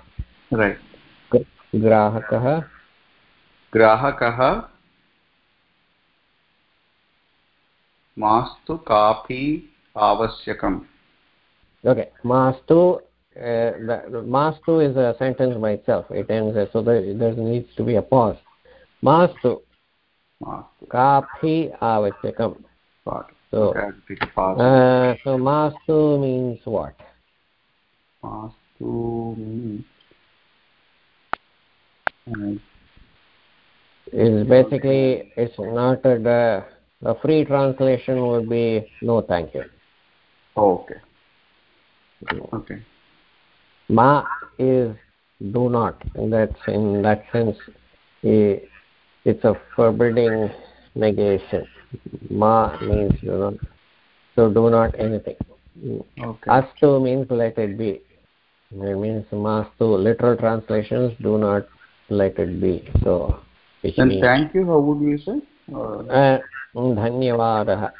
right ग्राहकः ग्राहकः मास्तु काफी आवश्यकम् Okay, mastu. Uh, the, mastu is a sentence by itself. It ends there, so there, there needs to be a pause. Mastu मास्तु kapi avachakam. got it. So, okay, I'll take a pause. uh, so mastu means what? मास्तु means uh, Is basically it's not a the, a free translation would be no thank you. okay okay Ma is do not. In that in that sense, i- it's a forbidding negation. Ma means you not. So do not anything. okay Astu means let it be. It means mastu. Literal translations do not let it be. So means thank you how would you say uh, dhanyavadah.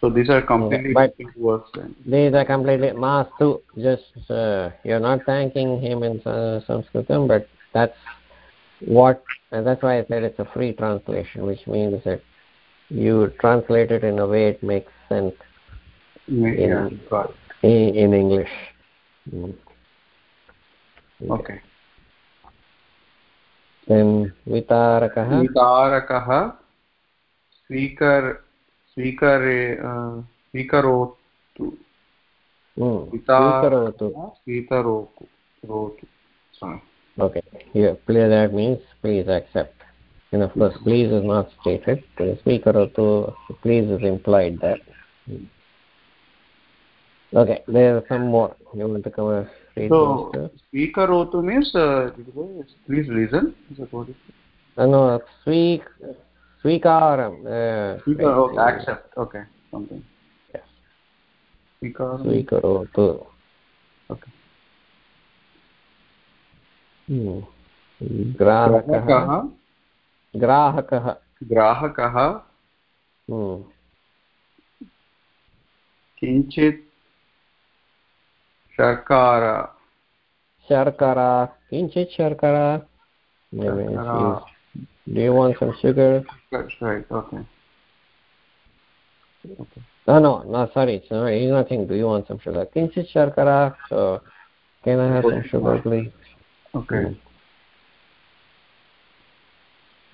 so these are completely But- different words then These are completely mastu. Just uh, you're not thanking him in uh, Sanskritam, but that's what, and that's why I said it's a free translation, which means that you translate it in a way it makes sense yeah got it. in, in English. Mm. okay Then vitarakah. वितारकः स्वीकर स्वीकरे अ, स्वीकरोतु Hmm. Vita- Swikarotu. Svitaroku. Rotu. Okay. Here, please, that means please accept. And of course, please is not stated. The Swikarotu, please is implied there. Okay, there are some more. You want to read So, those, Svikarotu means, uh, please listen. Is that what it is? uh? No, Swik, Swikaram. Uh, Svika- okay, accept. Okay, something. Yes. Svikaram. ग्राहकः ग्राहकः ग्राहकः Hmm. किञ्चित् शर्कार शर्करा किञ्चित् शर्करा Maybe Shakara. if you- do you want some sugar That's right, okay. no no no sorry it's not, it's nothing do you want some sugar किञ्चित् शर्करा so can I have some sugar please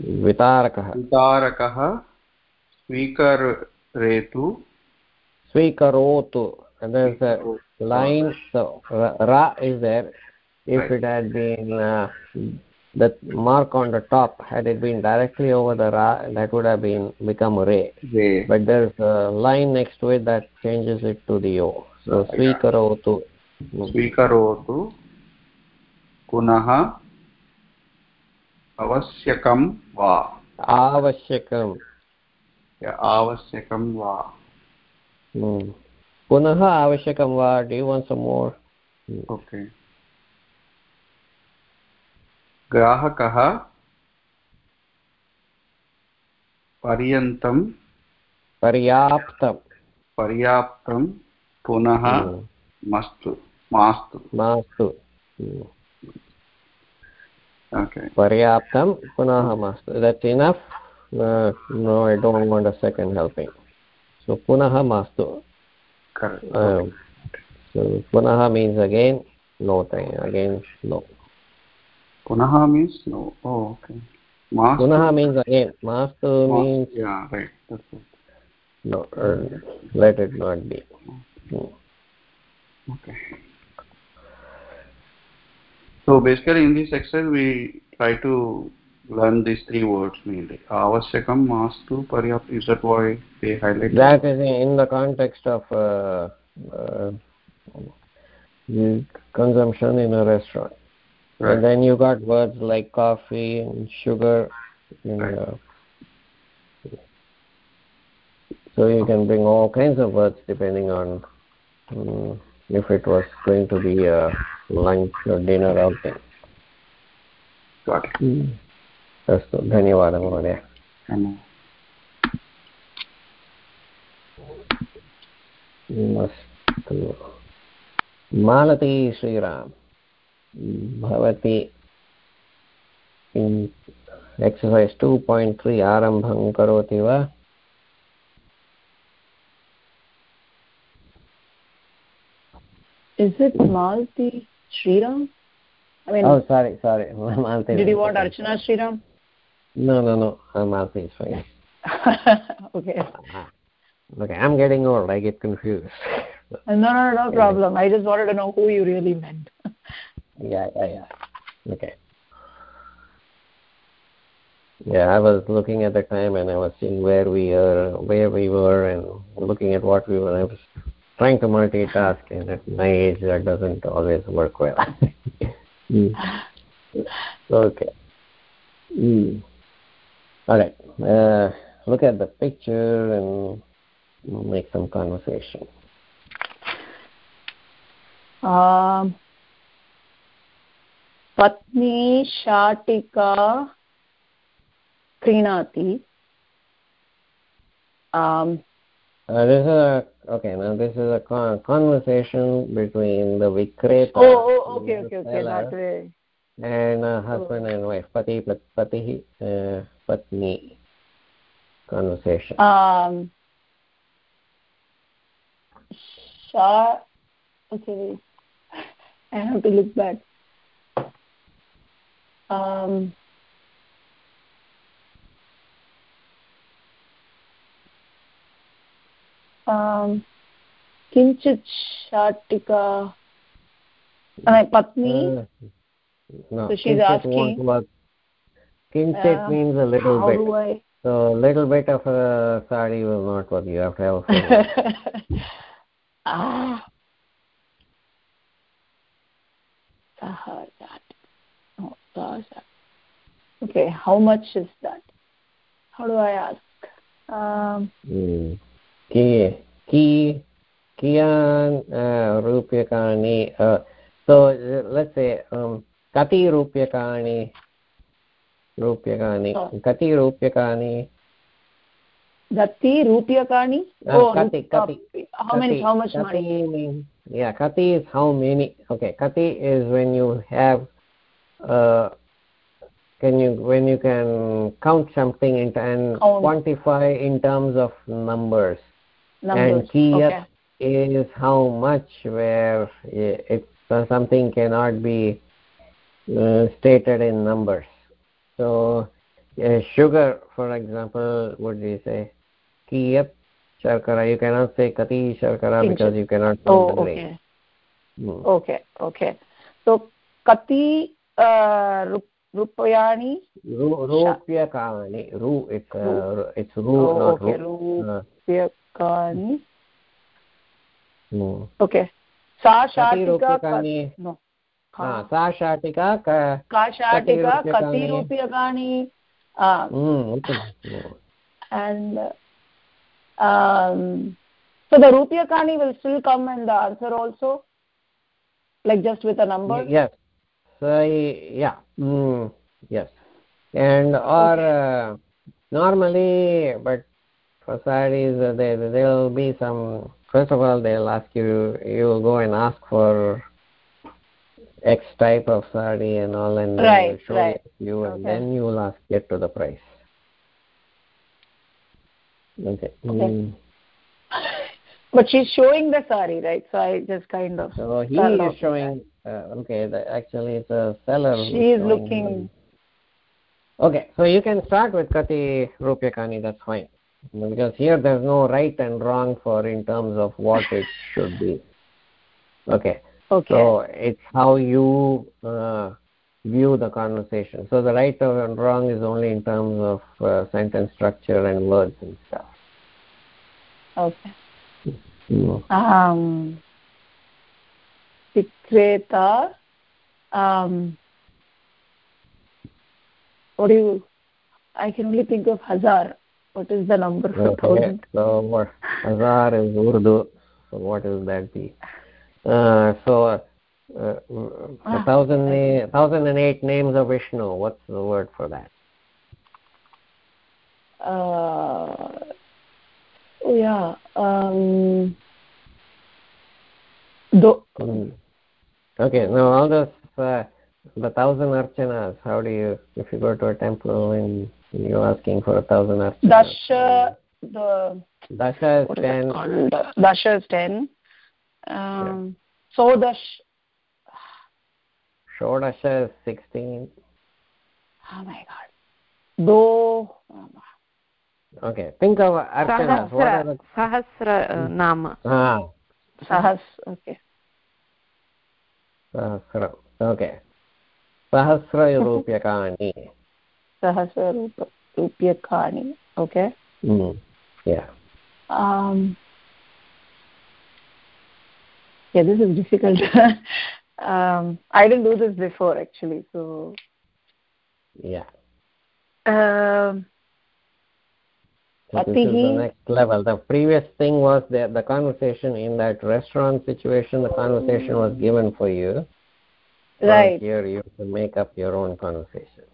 वितारकः वितारकः स्वीकरेतु स्वीकरोतु line so ra, is there if Right. it had been uh, the mark on the top had it been directly over the ra that would have been become re way but there's a line next to it that changes it to the o so Right. swikarotu स्वीकरोतु पुनः आवश्यकं वा? आवश्यकं या आवश्यकं वा? Hmm. पुनः आवश्यकं वा? You want some more? Okay ग्राहकः पर्यन्तं पर्याप्तं। पर्याप्तं पुनः Hmm. मास्तु मास्तु। मास्तु. ओके पर्याप्तं पुनः मास्तु that's enough uh, no i don't want a second helping so punah mastu correct um, so punah means again no thing again no पुनः मीन्स् नो ओके मास्तु punah means again mastu means yeah right that's it no uh, let it not be Hmm. Okay. so basically in this exercise we try to learn these three words mainly. Avashakam, mastu, paryapta. Is that why they highlight that is in the context of uh, uh, the consumption in a restaurant Right. and then you got words like coffee and sugar and, Right. uh, so you can bring all kinds of words depending on um, if it was going to be a lunch or dinner outing Got it. अस्तु धन्यवादः महोदय। अस्तु। मालती श्रीराम भवती exercise to point त्री आरम्भं करोति वा? Is it Malti Sriram? I mean, Oh, sorry, sorry. Malti. did you want Archana Sriram? No, no, no. Malti is fine. okay. Uh-huh. Okay, I'm getting old. I get confused. No, no, no problem. I just wanted to know who you really meant. yeah, yeah, yeah. Okay. Yeah, I was looking at the time and I was seeing where we are, where we were, and looking at what we were. I was trying to multitask, and at my age, that doesn't always work well. Mm. Okay. Mm. All right. Uh, look at the picture and make some conversation. Um, पत्नी शाटिका क्रीणाति um, uh, this is a okay. Now this is a con- conversation between the Vikreta oh, oh okay okay okay that way and uh, husband and wife, pati pati uh, patni conversation. um sha okay i have to look back um won't work. Kinchit uh, means a little how bit. I So little bit of a sari will not work. You have to have a full one. ah sahaja no sahaja okay how much is that how do i ask um Mm. Ki, ki, kiyan uh, rupyakani. Uh, so uh, let's say um, kati rupyakani. Rupyakani. Oh. Kati rupyakani. dati rupyakani Uh, oh kati, rup- kati. how many Kati- how much kati money yeah, kati is how many. Okay, kati is when you have uh, can you when you can count something and quantify in terms of numbers. Numbers And kiyat okay is how much where i- it's uh, something cannot be uh, stated in numbers. So uh, sugar, for example, what do you say? Kiyat sharkara. You cannot say kati sharkara because you cannot oh count the grain. okay Hmm. okay okay so kati uh, rup- rupayani Ru- Rupyakani. Ru, it's, uh, it's ru, oh not okay ru. Uh, rupyakani hmm. okay sa Kati shatika rupyakani. no Ah, sa shatika ka. का शाटिका कति कति रूप्यकाणि? रूप्यकाणि uh, Hmm. okay. Hmm. and um, so the rupyakani will still come in the answer also like just with a number yes so yeah mm, yes and or uh, normally but for sarees uh, there there will be some first of all they'll ask you you will go and ask for x type of sari and all and then Right, show right. you and Okay. then you will ask get to the price okay, Mm. but she's showing the sari right so i just kind of so he is showing uh, okay the, actually it's a seller she is looking Okay, so you can start with Kati Rupyakani, that's fine. Because here there's no right and wrong for in terms of what it should be. Okay, okay so it's how you uh, view the conversation. So the right and wrong is only in terms of uh, sentence structure and words and stuff. okay um vikreta um what do you i can only think of hazar what is the number for Okay, thousand so what Hazar is Urdu, so what will that be? Uh, so uh, uh, Ah. thousand, na- thousand and eight names of Vishnu, what's the word for that? uh oh yeah um do Hmm. Okay, now all those, uh, the thousand archanas, how do you, if you go to a temple and you're asking for a thousand archanas? dasha the Dasha is what is ten, it called dasha is 10 um so dash Shodasha is sixteen. oh my god do Okay, think of archanas. What are सहस्र the, सहस्र uh, नाम ah, sahas okay Sahasra. Okay. Sahasra Rupyakani. sahasra rupa rupyakani okay Mm. Yeah. um yeah this is difficult um i didn't do this before actually so Yeah. um So this is the next level. The previous thing was that the conversation in that restaurant situation, the conversation was given for you. Right Here you have to make up your own conversation.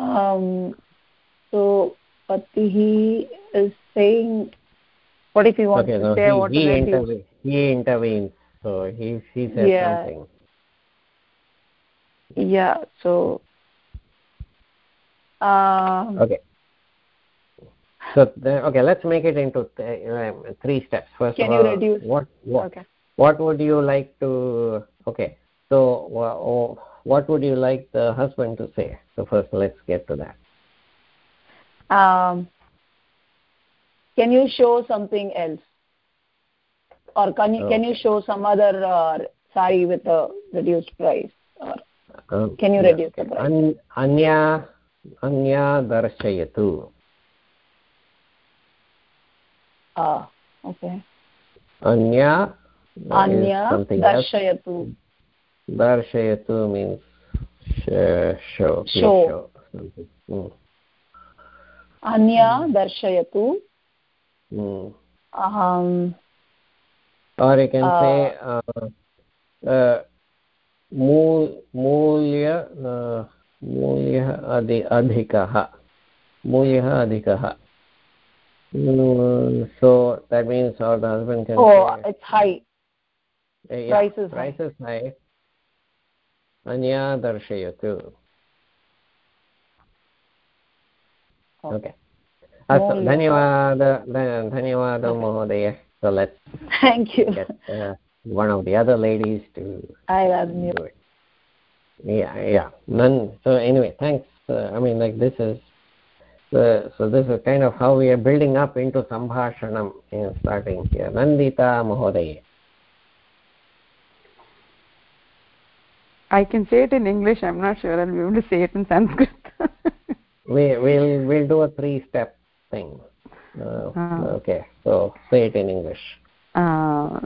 Um so patihi is saying what if he wants Okay, to now say he, what he, interve- he intervenes. So he, he says Yeah. something. yeah so um Okay. So then, okay, let's make it into th- um, three steps. First Can of you reduce- what what okay what would you like to okay so oh, what would you like the husband to say? So first let's get to that. Um, can you show something else? Or can you okay. can you show some other uh, sari with a reduced price? Or um, can you yeah. reduce the price? An, anya anya darshayatu ah okay. Anya anya darshayatu else. darshayatu दर्शयतु means sh- show please Show. show something. Mm. anya darshayatu Mm. aham or you can Uh, say uh, uh, मूल मूल्य uh, मूल्यः अधि अधिकः मूल्यः अधिकः Mm, so that means our husband can oh say, it's high uh, yeah, price is high. price is high अन्या दर्शयतु okay अस्तु मूल्यः। धन्यवाद ध- धन्यवादः महोदय so let's thank you get uh, one of the other ladies to i love you do it yeah yeah none so anyway thanks uh, i mean like this is uh, so this is kind of how we are building up into sambhashanam in starting here nandita mahodaye I can say it in English. I'm not sure I'll be able to say it in Sanskrit. we we'll we'll do a three step thing uh, Ah. okay so say it in english uh,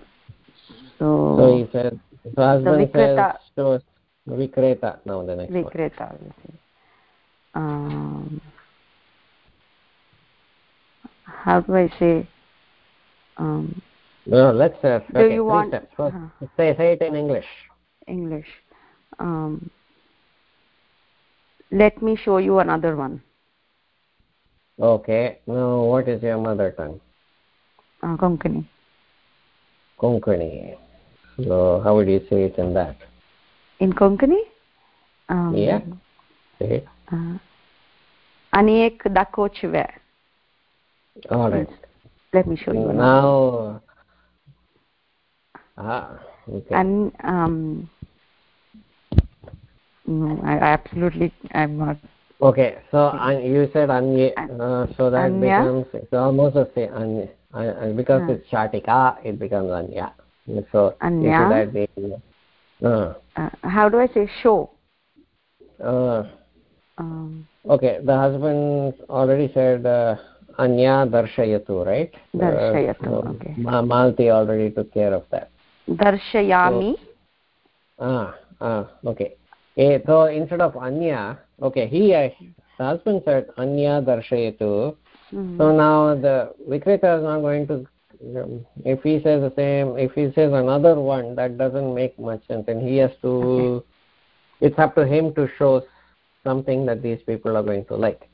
so so, he said so husband Vikreta- says so vikreta now the next one Vikreta will. Um, how do I say? Um, no let's uh, Do okay, you want- steps first uh-huh. say say it in english English Um, let me show you another one. okay now what is your mother tongue Uh, Konkani. konkani so how would you say it in that In Konkani? Um, Yeah. say it Uh, अनेक दाकोचिवे all right let me show you another. now ah okay and um no, I, absolutely I'm not Okay, so you said anya, uh, so that Anya? becomes it's almost the same. Anya, uh, because it's shatika, it becomes anya. So Anya? that being, uh, uh, how do I say show uh, um, okay, the husband already said uh, anya darshayatu, right? Darshayatu, Uh, so okay. Ma- Malti already took care of that. darshayami Ah, ah, okay. Eh, so instead of anya, okay, he, uh, the husband said anya darshayatu. Hmm. So now the Vikreta is not going to, if he says the same, if he says another one, that doesn't make much sense. And he has to, it's up to him to show something that these people are going to like.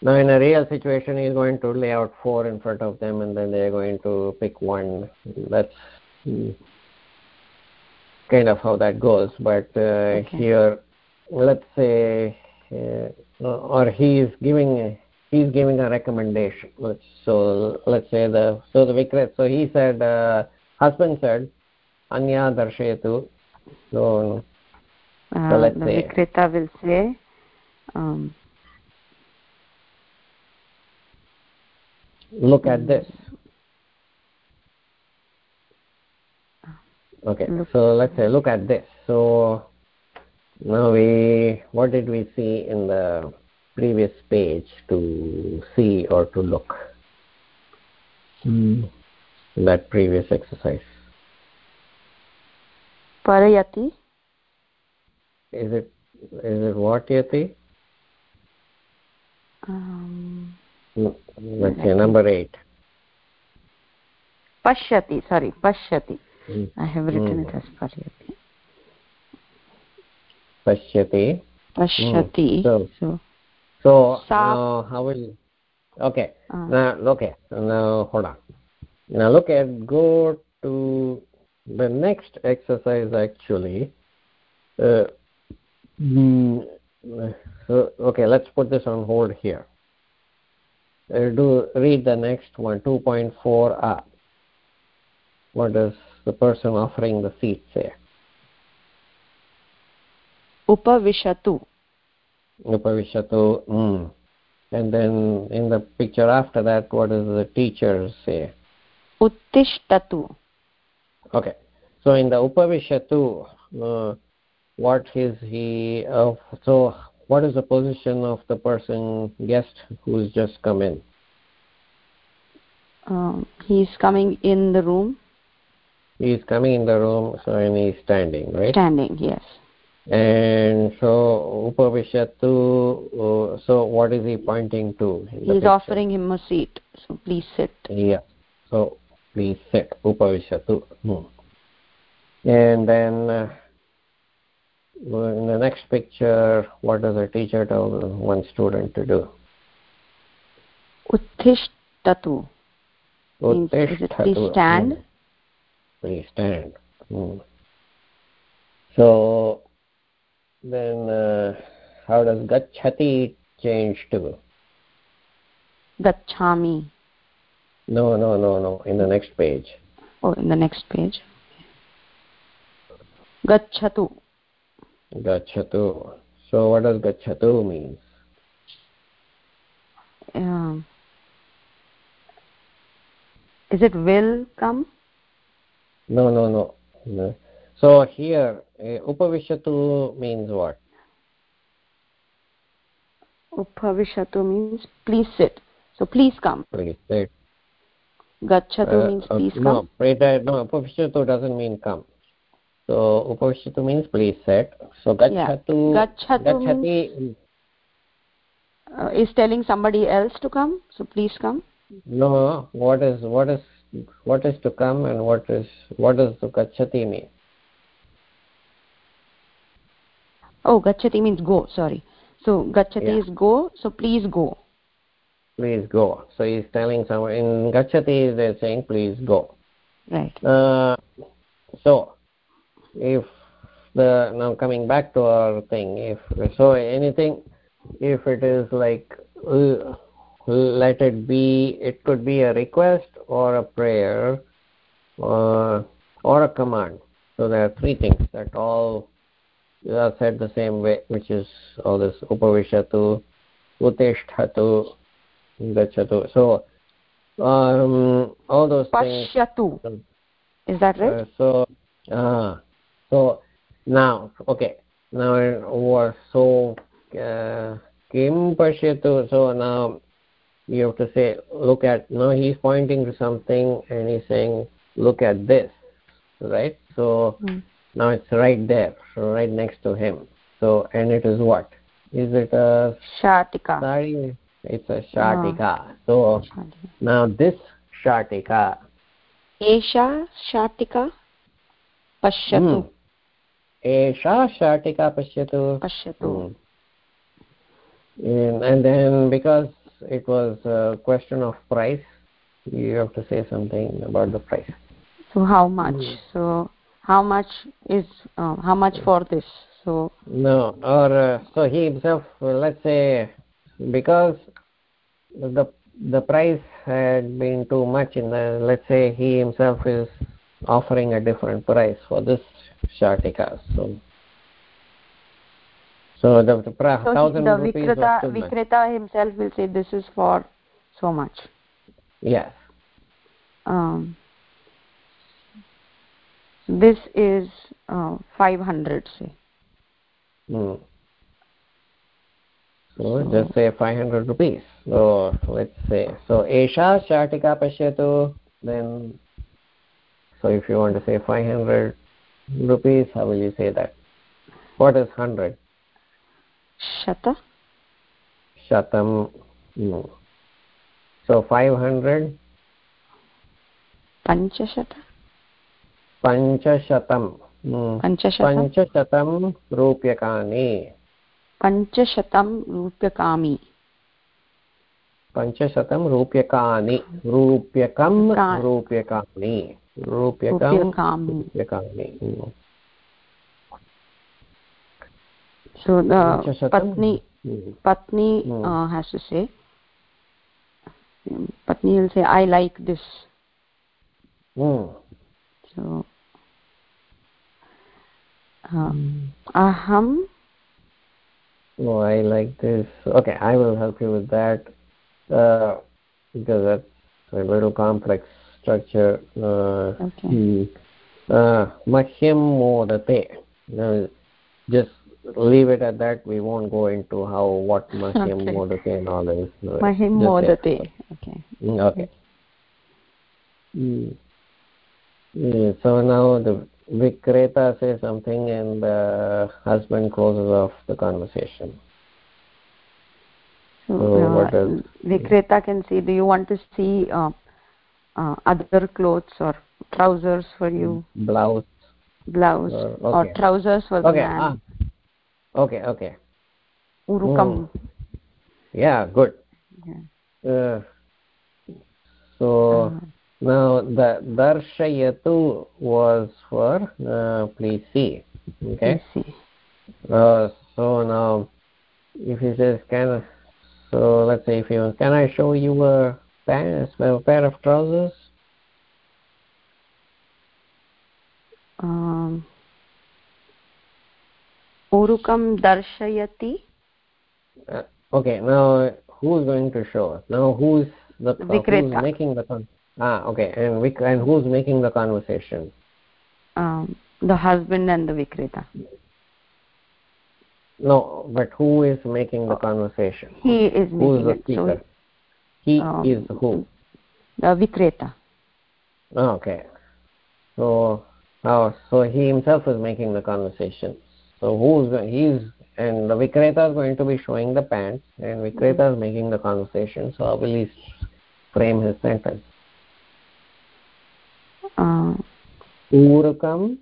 Now in a real situation, he's going to lay out four in front of them and then they're going to pick one. That's kind of how that goes. But uh, here, let's say, uh, or he is giving he's giving a recommendation. Let's, so let's say the so the Vikret. So he said, uh, husband said, Anya darshayatu. So uh, so let's the say- vikreta will say um, look at this. Okay, Look- so let's say look at this. So now we what did we see in the previous page to see or to look? In that previous exercise. parayati Is it is it what yati? um, Mm, Let's say number eight. pashyati sorry pashyati I have written it as parayati Pashyati. pashyati So- so So Sa- how will okay. uh, Now okay. Now hold on. Now look at go to the next exercise actually. Uh, mm, so okay, let's put this on hold here. Uh, do read the next one, 2.4 up. What does the person offering the seat say? upavishatu Upavishatu. Mm. And then in the picture after that, what does the teacher say? uttishtatu okay so in the upavishatu uh, what is he uh, so what is the position of the person guest who's just come in um, he's coming in the room he's coming in the room so and is standing right? Standing yes. And so upavishatu uh, so what is he pointing to the he's offering him a seat so please sit. Yeah so please sit upavishatu hmm. and then uh, in the next picture what does a teacher tell one student to do? Uttishtatu means is it please Uttishtatu. stand Please stand. Hmm. so then uh, how does gachati change to? Gachami no no no no. In the next page. Oh in the next page. Gachatu gachatu so what does gachatu means um, is it will come no no no, no. so here uh, upavishatu means what? Upavishatu means please sit. So please come. Please say gachatu Uh, means uh, please no come. preta no upavishatu doesn't mean come. So upavishatu means please sit. So gachatu Gachatu gachati uh, is telling somebody else to come so please come. No what is what is what is to come and what is what does the gachati mean? Oh gachati means go sorry. So gachati Yeah. is go so please go. Please go. So he's telling someone in gachati they're saying please go. Right. Uh, so if the now coming back to our thing if so anything if it is like uh, let it be it could be a request or a prayer uh, or a command. So there are three things that all are said the same way which is all this upavishatu utishthatu gachatu so um all those things. Pashyatu. Is that right? Uh, so uh, so now okay. Now uh, so uh, kim pashyatu. So now you have to say look at no he's pointing to something and he's saying look at this right so Hmm. now it's right there so right next to him so and it is what is it a shatika sari it's a shatika so Shatika. now this shatika esha shatika pashyatu एषा शाटिका पश्यतु pashyatu Hmm. and, and then because it was a question of price. You have to say something about the price. So how much? So how much is uh, how much for this? So no or uh, so he himself uh, let's say because the the price had been too much in the let's say he himself is offering a different price for this shartika so so the, the pra- so he, thousand the rupees vikreta vikreta himself will say this is for so much yes um, this is uh, 500 say Hmm. So just say 500 rupees. So let's say, so Esha Shatika Pashyatu, then, so if you want to say 500 rupees, how will you say that? What is 100? शत। shatam no so 500 panchashata panchashatam पञ्चशतं रूप्यकाणि। पञ्चशतं रूप्यकामि पञ्चशतं रूप्यकाणि। रूप्यकं रूप्यकाणि। रूप्यकं रूप्यकाणि so the patni Mm. patni Hmm. uh, has to say patni will say i like this Mm. so um, aham Oh, I like this. Okay, I will help you with that uh, because that's a little complex structure. Uh, okay hmm. uh, mahyam modate just leave it at that we won't go into how what mahyam Okay. modate and all is mahim just- modate okay Mm, okay Mm. Yeah, so now the vikreta says something and the husband closes off the conversation so So uh, what else? vikreta can see do you want to see uh, uh, other clothes or trousers for you blouse blouse Uh, or okay. trousers for okay the man ah. Okay okay. Urukam. Yeah good. Yeah. uh, so Uh, now the darshayatu was for uh, please see okay? See uh, so now if he says can so let's say if you can i show you a pants a pair of trousers? Um, urukam darshayati? Uh, okay now who's going to show us? Now who's the who's Vikreta. making the con- ah okay and who's making the conversation? Um, the husband and the vikreta no but who is making the conversation? he is who's making the it speaker? so he um, is who? the vikreta Oh, okay. So oh, so he himself is making the conversation so who's he's and the vikreta is going to be showing the pants and vikreta is making the conversation. So how will he frame his sentence. Uh, urukam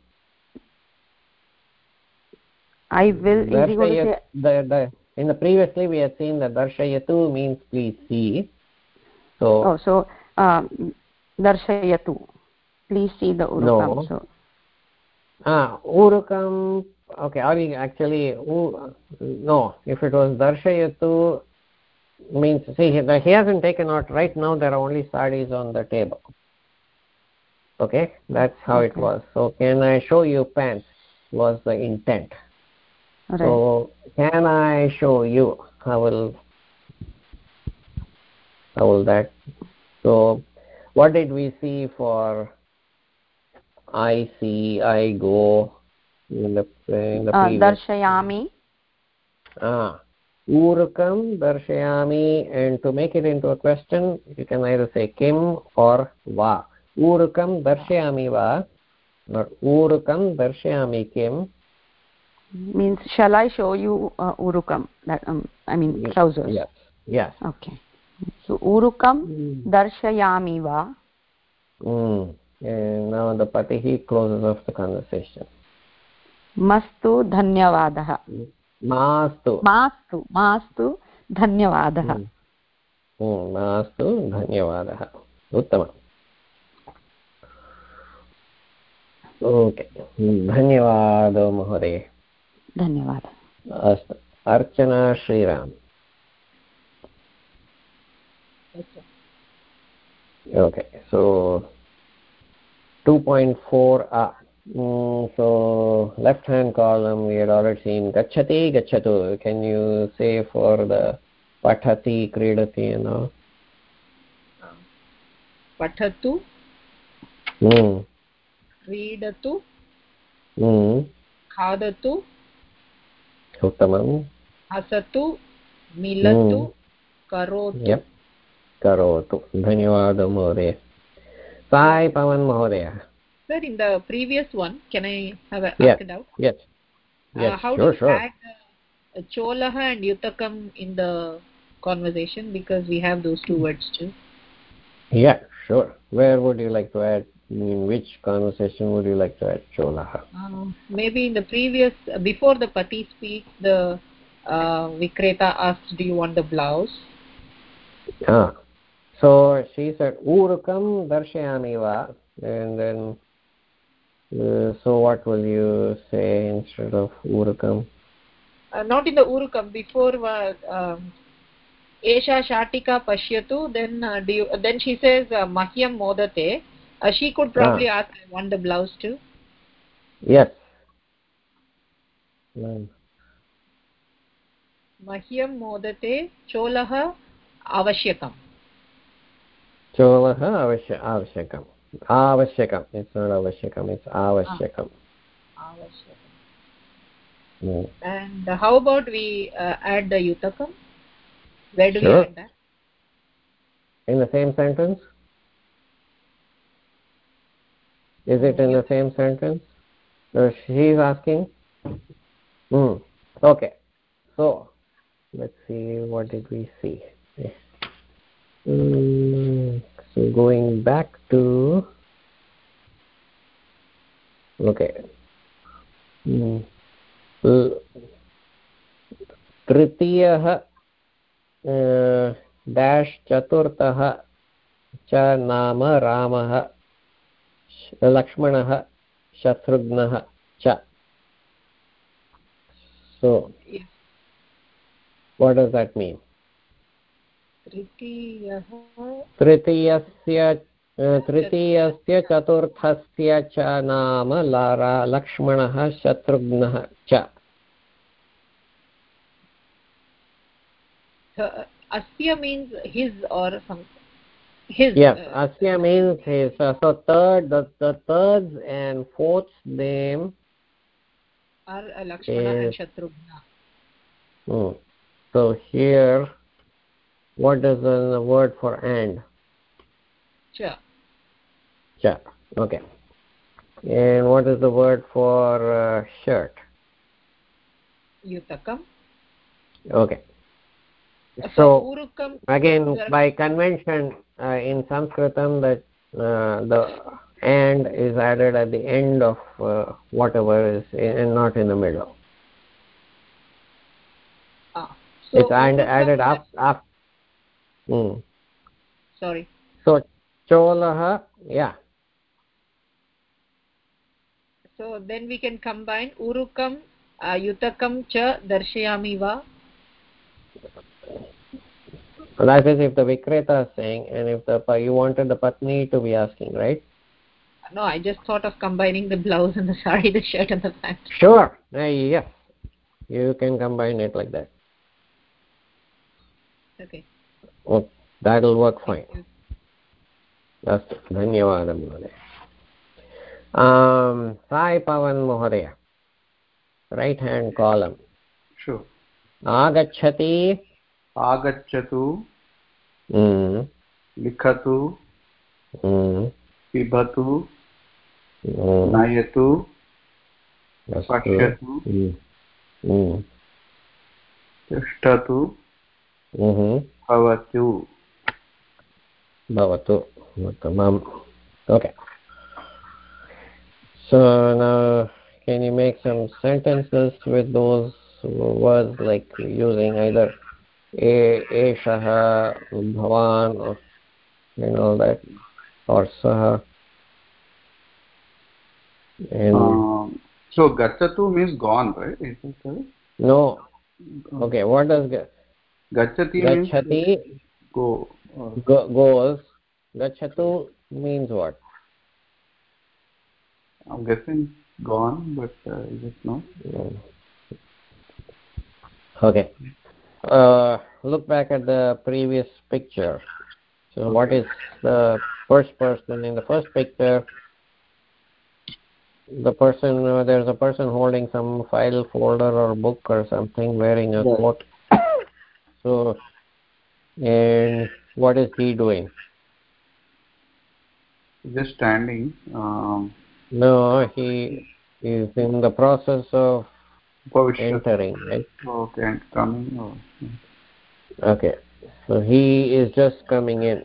i will is he going to say darshayat the, the in the previously we had seen that darshayatu means please see. So oh so um, darshayatu please see the urukam No. so. Ah, Urukam. Okay, are you actually? No, if it was Darshayatu, means see he, he hasn't taken out. Right now, there are only sarees on the table. Okay, that's how it was. So, can I show you pants? Was the intent. right So, can I show you? How will how will that? So, what did we see for I see, I go in the in the uh, Ah, Urukam darshayami, and to make it into a question, you can either say kim or va. Urukam darshayami va, or Urukam darshayami kim. means shall i show you uh, urukam that um, i mean Yes. trousers Yes, yes. okay so urukam darshayami va Mm. And now the patihi closes off the conversation. मस्तु धन्यवादः। Mastu. मास्तु मास्तु धन्यवादः। Mm. Mm, मास्तु धन्यवादः। उत्तमम्। Okay. धन्यवादः महोदय। धन्यवादः। अस्तु। अर्चना Shriram. okay so 2.4 ah mm, so left hand column we had already seen gachati gachatu can you say for the pathati kridati and all पठतु mm. क्रीडतु Mm. खादतु उत्तमं हसतु मिलतु Mm. करोतु करोतु धन्यवादः महोदय साई पवन महोदय sir in the previous one can i have a, Yes. ask it out yes. Yes uh, how sure do you sure. add uh, cholah and yutakam in the conversation? Because we have those two words too. Yeah sure. Where would you like to add? In which conversation would you like to add cholaha? Uh, maybe in the previous uh, before the pati speaks the uh, vikreta asks do you want the blouse? Ah. So she said urukam darshayami va. And then so what will you say instead of urukam uh, not in the urukam before uh, um, esha shatika pashyatu then uh, do you, then she says uh, mahyam modate uh, she could probably ah. ask I want the blouse too yes Mm. मह्यं मोदते चोलः आवश्यकम् चोलः अवश्य आवश्यकम् avashyakam it's not avashyakam it's avashyakam avashyakam mm. and how about we uh, add the yutakam where do Sure. we add that? In the same sentence? Is it in the same sentence? Uh, she's asking? Hmm. Okay. So let's see what did we see? Mm, so going back to okay mm. तृतीयः dash चतुर्थः च नाम रामः लक्ष्मणः शत्रुघ्नः च so Yes. what does that mean तृतीयस्य तृतीयस्य चतुर्थस्य च नाम लारा लक्ष्मणः शत्रुघ्नः च। अस्य मीन्स् हिस् ओर् अस्य means his third and fourth name लक्ष्मणः what is the word for and cha. Cha. Okay. And what is the word for uh, shirt? Yutakam. Okay. So again by convention uh, in sanskritam that uh, the and is added at the end of uh, whatever is and not in the middle. Ah. So it's and added up up. Sorry. So cholah yeah so then we can combine urukam uh, yutakam cha darshayami va. So that is if the vikreta is saying and if the you wanted the patni to be asking right? No i just thought of combining the blouse and the sari the shirt and the pant. Sure. Uh, yes. You can combine it like that. Okay oh that will work fine अस्तु धन्यवादः महोदय. Um, साय् पवन् महोदय. Right hand कालम् आगच्छति। आगच्छतु। hmm. लिखतु। hmm. पिबतु। hmm. नयतु। पश्यतु। तिष्ठतु। mm-hmm. भवतु भवतु उत्तमम् okay so now can you make some sentences with those words like using either a eshah bhavan or and all that or saha and um, so gachatu means gone right is it correct no okay what does ga- gachati gachati go go, goes gachatu means what i'm guessing gone but uh, is it not Mm. Okay. Uh, look back at the previous picture. So what is the first person in the first picture? The person, uh, there's a person holding some file folder or book or something wearing a Yes. coat. So, and what is he doing? just standing um No, he is in the process of entering, right? okay and coming Okay. So he is just coming in.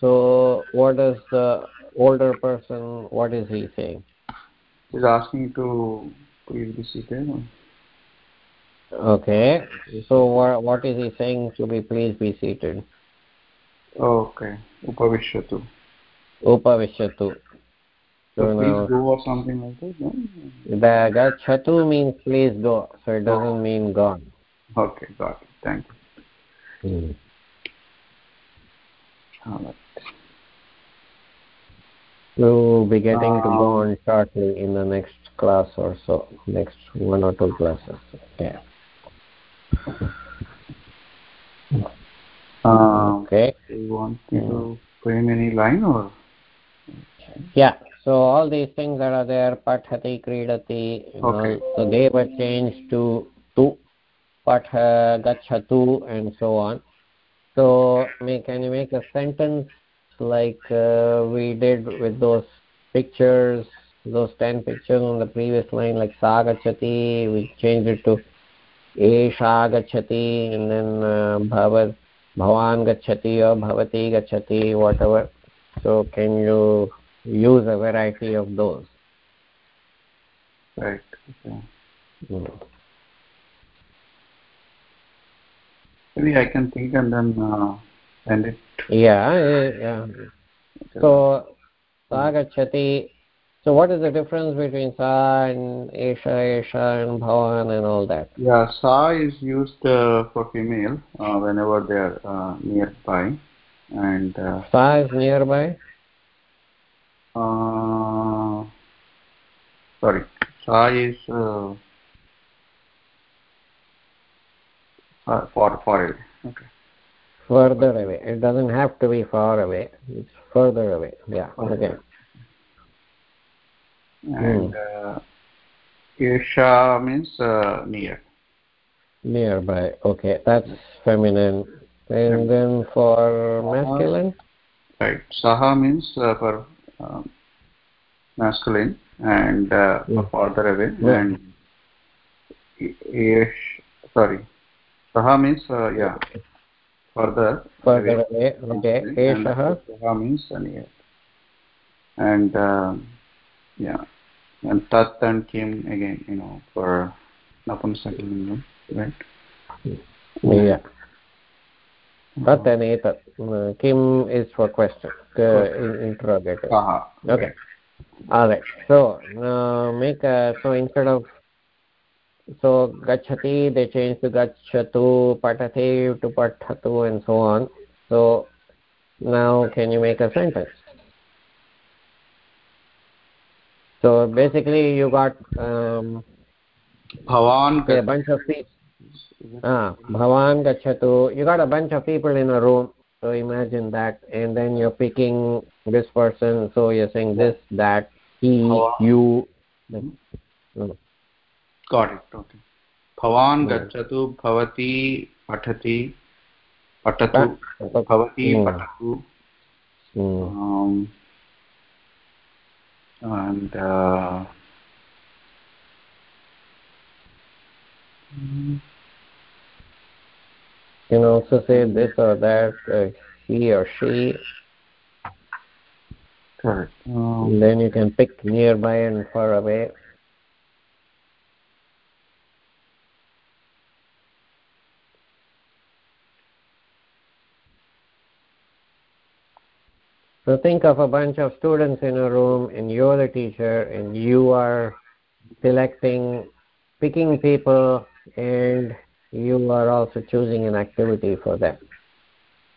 So what does the older person, what is he saying? is asking to please be seated? Okay. So what, what is he saying to be please be seated? okay upavishyatu Upavishyatu. so So please now go or something like that no? the gachatu means please go. So it doesn't mean gone. okay got it thank you Hmm. All right. We'll be getting to go Um, on shortly in the next class or so, next one or two classes. Yeah. Um, Okay. you want to frame any line or yeah so all these things that are there pathati kridati you Okay. know, so they were changed to tu patha gachatu and so on so may, can you make a sentence like uh, we did with those pictures those 10 pictures on the previous line like sa gachati we changed it to and then uh, bhavat bhavan gachati or bhavati gachati whatever so can you use a variety of those right okay. Mm. maybe i can think and then uh, send it yeah yeah, yeah so sa gachati so what is the difference between sa and esha esha and bhavan and all that? Yeah sa is used uh, for female uh, whenever they are uh, nearby. And uh, sa is nearby? Uh, sorry. Sa is uh, uh, far far away. Okay. Further away. It doesn't have to be far away. It's further away. Yeah okay and uh, isha means uh, near. Nearby. Okay. That's feminine. And then for masculine? Right. Saha means uh, for um, masculine and uh, Yeah. farther away Yeah. and ish sorry. Saha means uh, yeah. Further. Further away. Okay. And eshah saha. Means uh, near. And um, yeah. And tat and kim again you know for napunsakilingam right? Yeah. Tat and etat Uh, kim is for question uh, in- interrogative. Saha okay. All right. So uh, make a so instead of so gachati they change to gachatu patati to pathatu and so on. So now can you make a sentence so basically you got um, bhavan say a bunch of people ah bhavan gachatu you got a bunch of people in a room so imagine that and then you're picking this person so you're saying this that he Bhavan. you Mhm. no. got it okay भवान् Yeah. गच्छतु भवती पठति पठतु Ah, भवती Hmm. पठतु Hmm. um, and uh, you can also say this or that uh, he or she. Correct. Um, then you can pick nearby and far away so think of a bunch of students in a room and you're the teacher and you are selecting picking people and you are also choosing an activity for them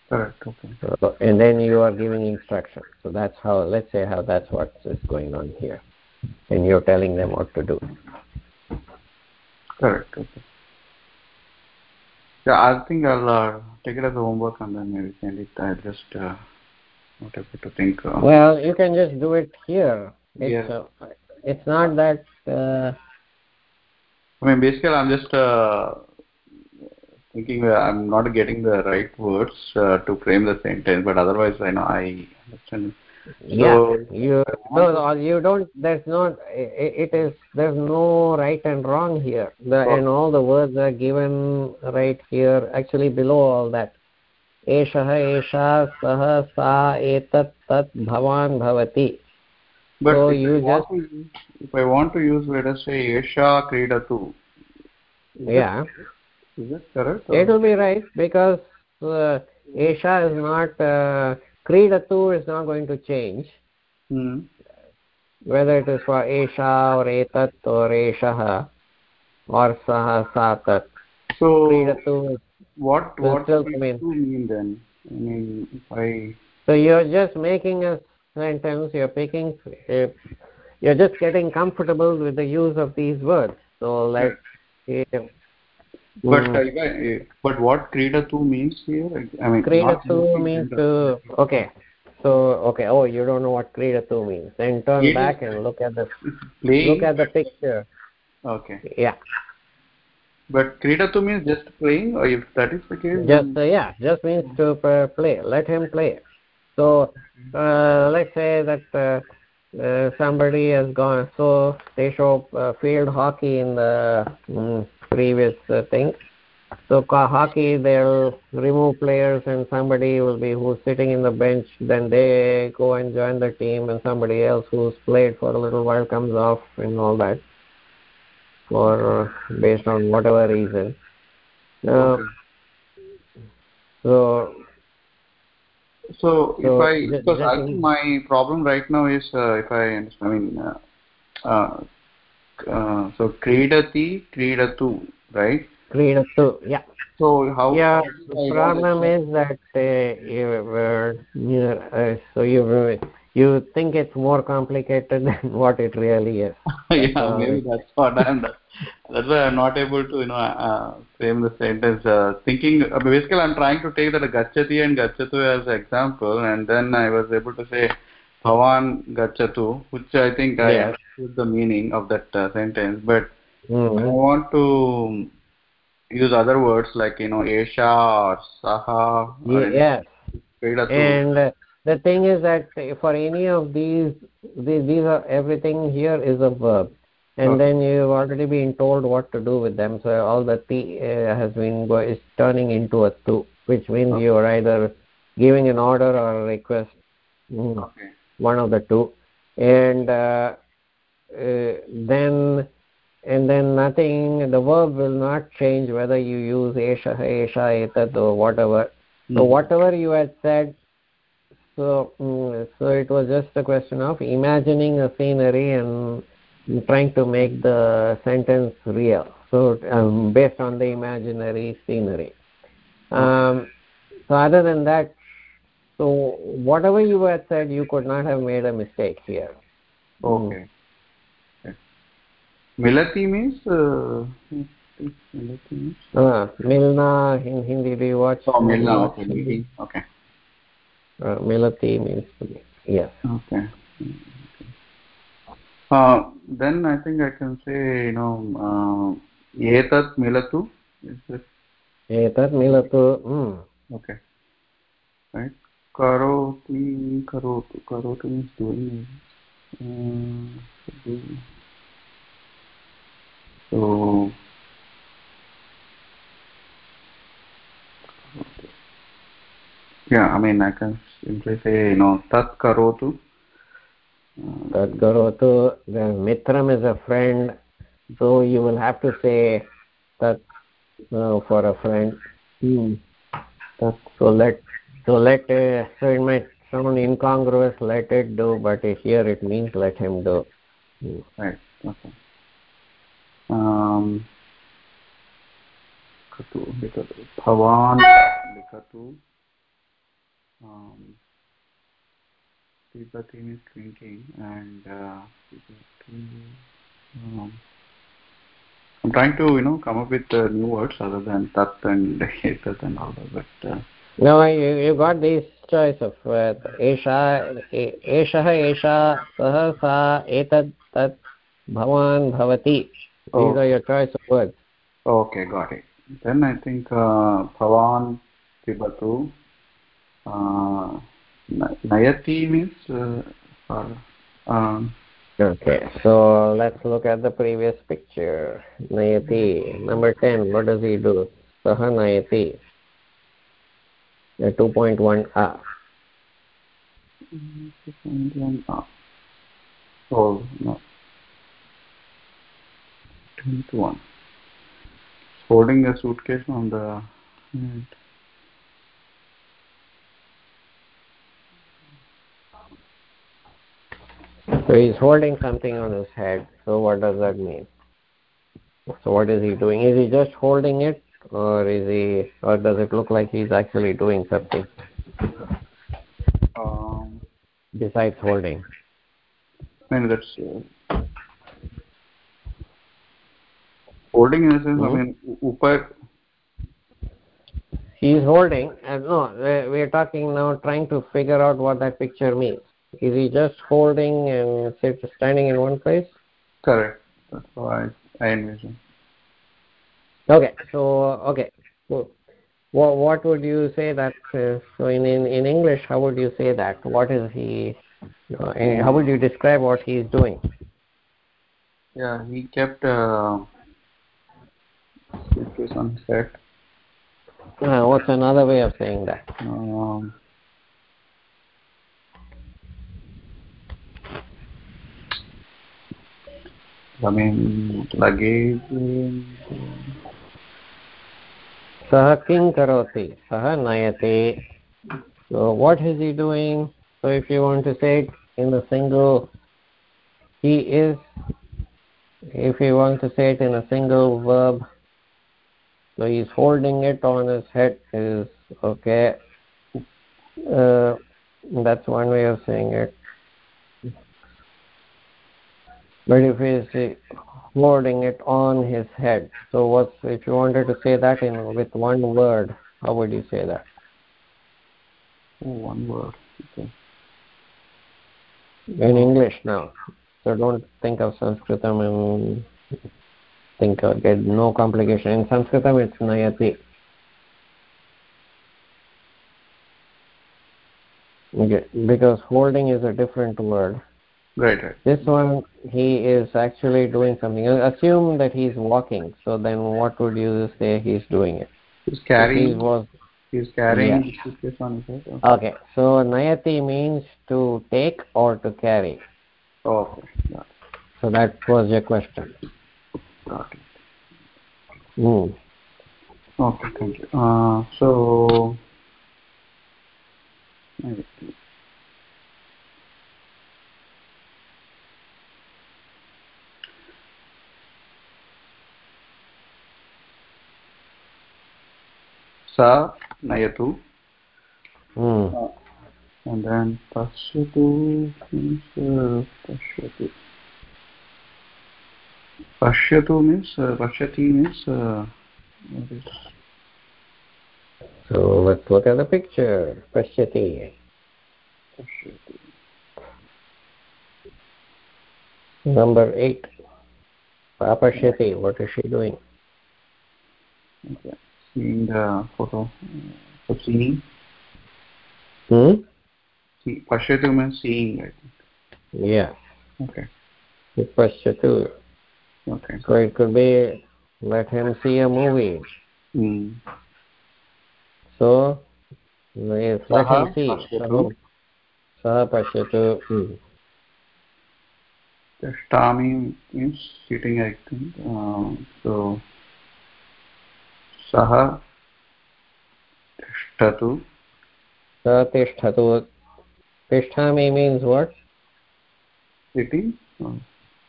correct okay So, and then you are giving instructions. So that's how, let's say how that's what is going on here. And you're telling them what to do. correct okay yeah I think I'll uh, take it as a homework and then maybe send it I just uh, to think uh, Well, you can just do it here. It's, Yeah. uh, it's not that, uh, I mean, basically, I'm just uh, thinking I'm not getting the right words uh, to frame the sentence, but otherwise, I know I understand. yeah, So- you, no, no, you don't, there's not, i- it is, there's no right and wrong here. The, Oh. and all the words are given right here, actually below all that. एषः एषा सः सा एतत् तत् भवान् भवति। एषा क्रीडतु एषा इस् नाट् क्रीडतु is not going to change whether it is for एषा और् एतत् ओर् एषः वार् सः सा तत् क्रीडतु is what what does come in. Mean then? I mean, if I so you're just making a sentence you're picking uh, you're just getting comfortable with the use of these words. So like uh, but mm, uh, but what Kridatu means here? I mean, not Kridatu means to okay. So okay oh you don't know what kridatu means. Then turn Krida- back and look at the look at the picture. Okay. Yeah but kridatu means just playing or if that is the case just uh, yeah just means to uh, play let him play. So uh, let's say that uh, uh, somebody has gone so they show uh, field hockey in the mm, previous thing. So hockey they'll remove players and somebody will be who's sitting in the bench then they go and join the team and somebody else who's played for a little while comes off and all that for based on whatever reason uh, Okay. so So, So, if I because I think my problem right now is uh, if I understand, I mean, uh, uh, uh, so kridati, kridatu, right? Kridatu, yeah. So how? Yeah, the problem is that uh, you were, you uh, so you you think it's more complicated than what it really is. yeah, uh, maybe that's what I'm. That's why I'm not able to, you know, uh, frame the sentence. Uh, thinking uh, basically, I'm trying to take that gachati and gachatu as example, and then I was able to say bhavan gachatu, which I think I understood the meaning of that uh, sentence, but I Mhm. want to use other words like you know Esha or Saha or Ye- Yes, and uh, the thing is that for any of these, these, these are everything here is a verb, and Okay. then you've already been told what to do with them. So all the t uh, has been go- is turning into a tu, which means Okay. you are either giving an order or a request. Mm. Okay. one of the two and uh, uh, then and then nothing the verb will not change whether you use esha esha etat or whatever so Mhm. whatever you had said so mm, so it was just a question of imagining a scenery and trying to make the sentence real so um, based on the imaginary scenery um, so other than that so whatever you had said, you could not have made a mistake here. Okay. Milati means uh, Milati means Uh, Milna in Hindi, do you watch? oh Milna. Okay. Uh, Milati means. Yes. Okay. Uh, then I think I can say you know uh, etat milatu. Is Etat milatu. Mm. okay? Right. Karoti karotu karotu means doing. Uh. So yeah, I mean I can simply say you know tat karotu. Uh, Tat karotu. The mitram is a friend. So you will have to say that uh, for a friend. Hmm. Tat. So let so let uh, so it might sound incongruous. Let it do, but here it means let him do. Hmm. Right. Okay. Um, लिखतु लिखतु भवान् लिखतु um, Tibati is drinking and uh, um, I'm trying to you know come up with uh, new words other than tat and etat and all that but uh, No, you, you got this choice of uh, esha, eshah, esha, sah, sa, etad, tat, bhavan, bhavati. These Oh. are your choice of words. okay got it then I think uh, Bhavan Tibatu Na- Nayati means uh, um, Okay, so let's look at the previous picture. Nayati, number 10, what does he do? Saha Nayati. The 2.1 A. Ah. Oh, no. 10 to 1. Holding a suitcase on the So he's holding something on his head. So what does that mean? So what is he doing? Is he just holding it, or is he, or does it look like he's actually doing something Um, besides holding? I mean, that's uh, holding in a sense, I Hmm? mean, u- upar, he's holding uh, no we are talking now trying to figure out what that picture means is he just holding and standing in one place? Correct. That's how i, I envision. Okay. So okay. So what, what would you say that uh, so in, in in english how would you say that? What is he uh, how would you describe what he's doing? Yeah he kept uh, on head uh, what's another way of saying that? Um, I mean, luggage. सः किं करोति सः नयते so what is he doing so if you want to say it in a single he is if you want to say it in a single verb so he's holding it on his head is okay uh, that's one way of saying it But if he's holding it on his head. So what's if you wanted to say that in with one word how would you say that? One word. Okay. In english now. So don't think of sanskritam and think of get no complication. In sanskritam it's nayati. Okay because holding is a different word right right. This one he is actually doing something. Assume that he's walking so then what would you say he's doing it? He's carrying he was he's carrying yeah. suitcase on his head okay. so nayati means to take or to carry? Oh, okay. Yeah. so that was your question. Got it. Mm. okay thank you. Uh, so pashyatu means uh, pashyati means uh, what is so let's look at the picture. Pashyati. Pashyati. Number 8 papashyati what is she doing? Okay seeing the photo. Of seeing? Hmm? See pashyatu means seeing I think. yeah. Okay. Pashyatu okay. So it could be let him see a movie. Mm. so yes, let him see. Saha pashyatu hmm. Tashtami means sitting I think. Uh, so सः तिष्ठतु सः तिष्ठतु तिष्ठामि means what sitting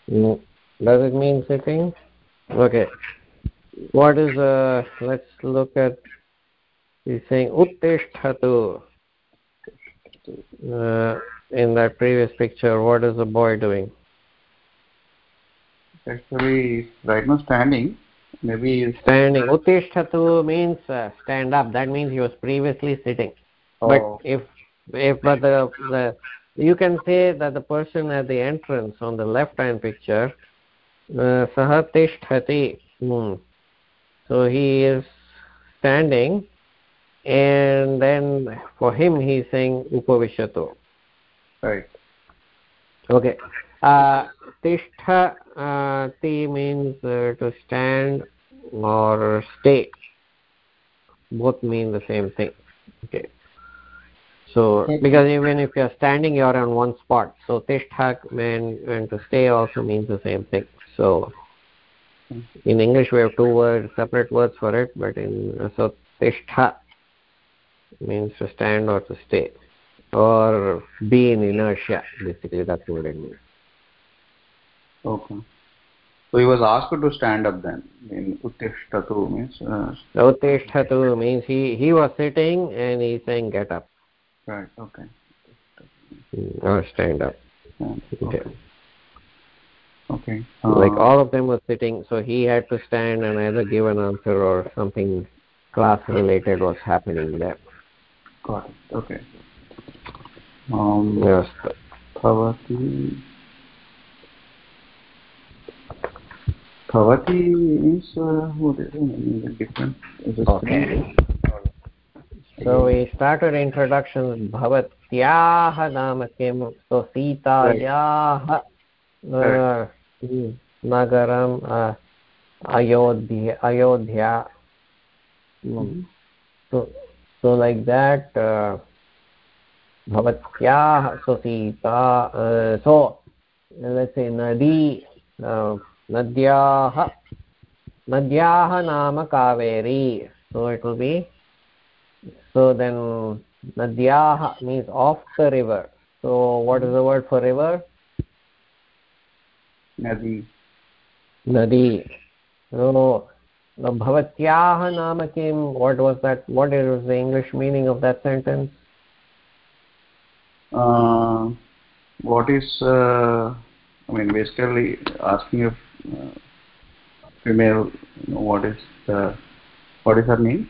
no. does it mean sitting okay what is uh let's look at he's saying uttisthatu uh, in that previous picture what is the boy doing actually right now standing maybe standing uttisthatu means uh, stand up. That means he was previously sitting. Oh. but if if but the the you can say that the person at the entrance on the left hand picture uh, saha tishthati so he is standing and then for him he is saying upavishatu right. Okay tishtha uh, ti means uh, to stand or stay. Both mean the same thing. Okay. So because even if you're standing you're on one spot. So tishtha and, and to stay also means the same thing. So in english we have two words separate words for it but in so tishtha means to stand or to stay or be in inertia basically that's what it means okay. So he was asked to stand up then in uttishtatu means uh, uttishtatu means he he was sitting and he's saying get up. Right okay. Or stand up. Okay. Okay. Like uh, all of them were sitting so he had to stand and either give an answer or something class related was happening there. Got it okay. Um yes. Bhavati bhavati is uh, different okay so we started introduction bhavatyah naam kim so sitayah uh, nagaram uh, ayodhya ayodhya mm. so so like that uh, bhavatyah so sita uh, so let's say nadi uh, nadyah nadyah naam kaveri so it will be so then nadyah means of the river. So what is the word for river? nadi nadi so bhavatyah naam kim what was that what is the english meaning of that sentence? Uh, what is uh, i mean basically asking if uh, female you know, what is the what is her name?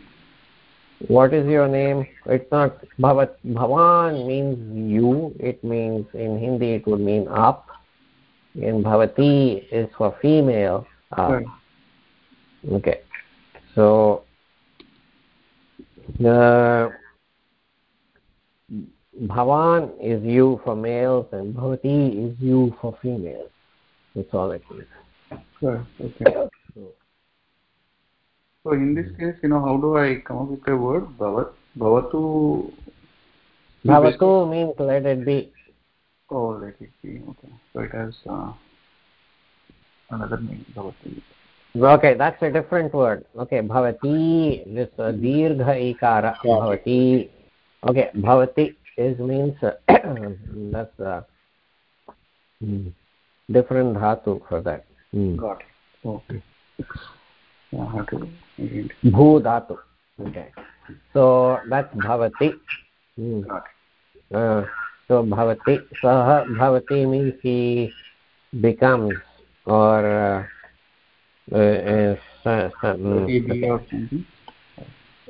What is your name? It's not bhavat bhavan means you. It means in hindi it would mean up. In bhavati is for female up. Right. okay. So the bhavan is you for males and bhavati is you for females. That's all it is Okay. So in this case you know how do i come up with a word? Bhavat bhavatu? Bhavatu means let it be. Oh let it be. Okay. So it has uh, another name bhavati okay that's a different word. Okay bhavati this uh, dirgha ikara. Bhavati okay bhavati is means uh, that's uh, different dhatu for that. Got it okay yeah, I have to bhu dhatu okay so that's bhavati mm. got it uh, so bhavati sah bhavati means he becomes or uh, uh, uh, mm, something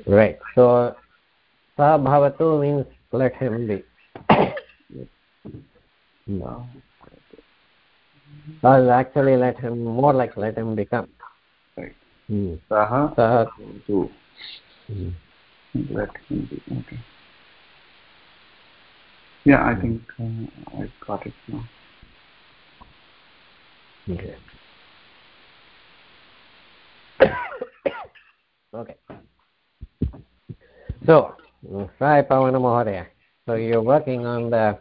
right so sa bhavatu means let him be wow. Or actually let him more like let him become right hmm. saha Sah, tu hmm. let him be okay yeah i think uh, i got it now okay okay so Sai Pavana Mahodaya. So you're working on the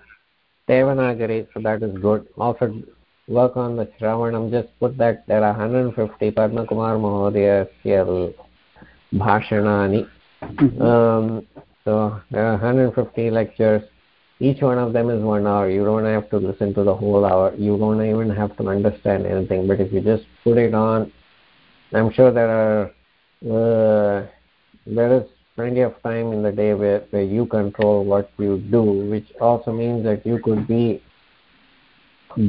Devanagari, so that is good. Also work on the Shravanam, just put that there are 150 Padma Kumar Mahodaya Bhashanani. Um, so there are 150 lectures. Each one of them is one hour. You don't have to listen to the whole hour. You don't even have to understand anything. But if you just put it on, I'm sure there are uh, there is plenty of time in the day where, where you control what you do, which also means that you could be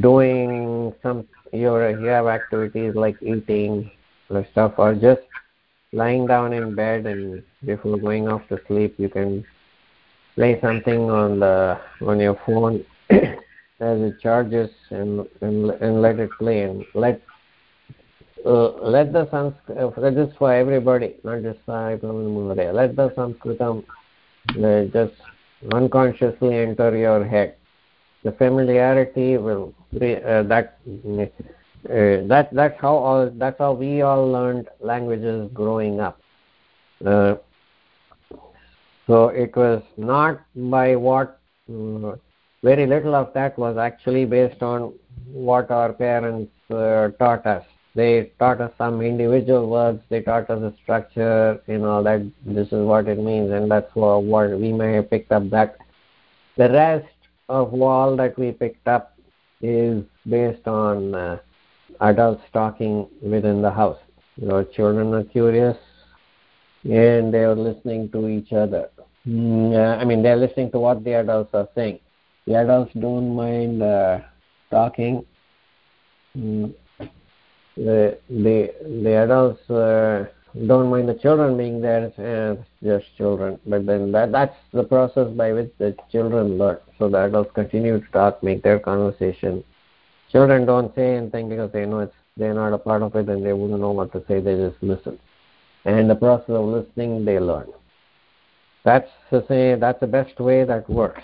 doing some your you have activities like eating or stuff or just lying down in bed and before going off to sleep you can play something on the on your phone as it charges and and, and let it play and let uh, let the Sanskrit, this for everybody, not just Sai Let the Sanskritam uh, just unconsciously enter your head. The familiarity will uh, that uh, that that's how all that's how we all learned languages growing up. Uh, so it was not by what uh, very little of that was actually based on what our parents uh, taught us. They taught us some individual words they taught us the structure you know that. This is what it means and that's what we may have picked up that. The rest of all that we picked up is based on uh, adults talking within the house. You know children are curious and they are listening to each other. Mm, uh, i mean they're listening to what the adults are saying. The adults don't mind uh, talking. Mm, the the the adults uh, don't mind the children being there uh, just children. But then that that's the process by which the children learn. So the adults continue to talk make their conversation. Children don't say anything because they know it's they're not a part of it and they wouldn't know what to say they just listen. And the process of listening they learn. That's the say that's the best way that works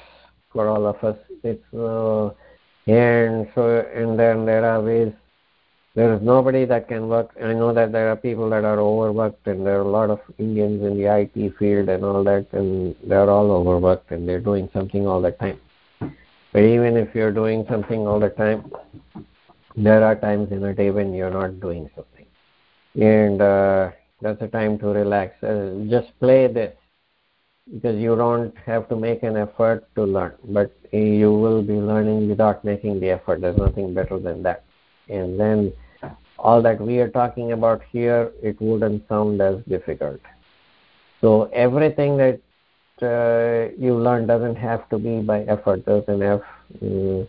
for all of us. It's uh, and so and then there are ways there is nobody that can work. I know that there are people that are overworked and there are a lot of indians in the it field and all that and they're all overworked and they're doing something all the time. But even if you're doing something all the time there are times in a day when you're not doing something. And uh, that's a time to relax. Uh, just play this because you don't have to make an effort to learn. But you will be learning without making the effort. There's nothing better than that. And then all that we are talking about here it wouldn't sound as difficult. So everything that uh, you learn doesn't have to be by effort doesn't have um,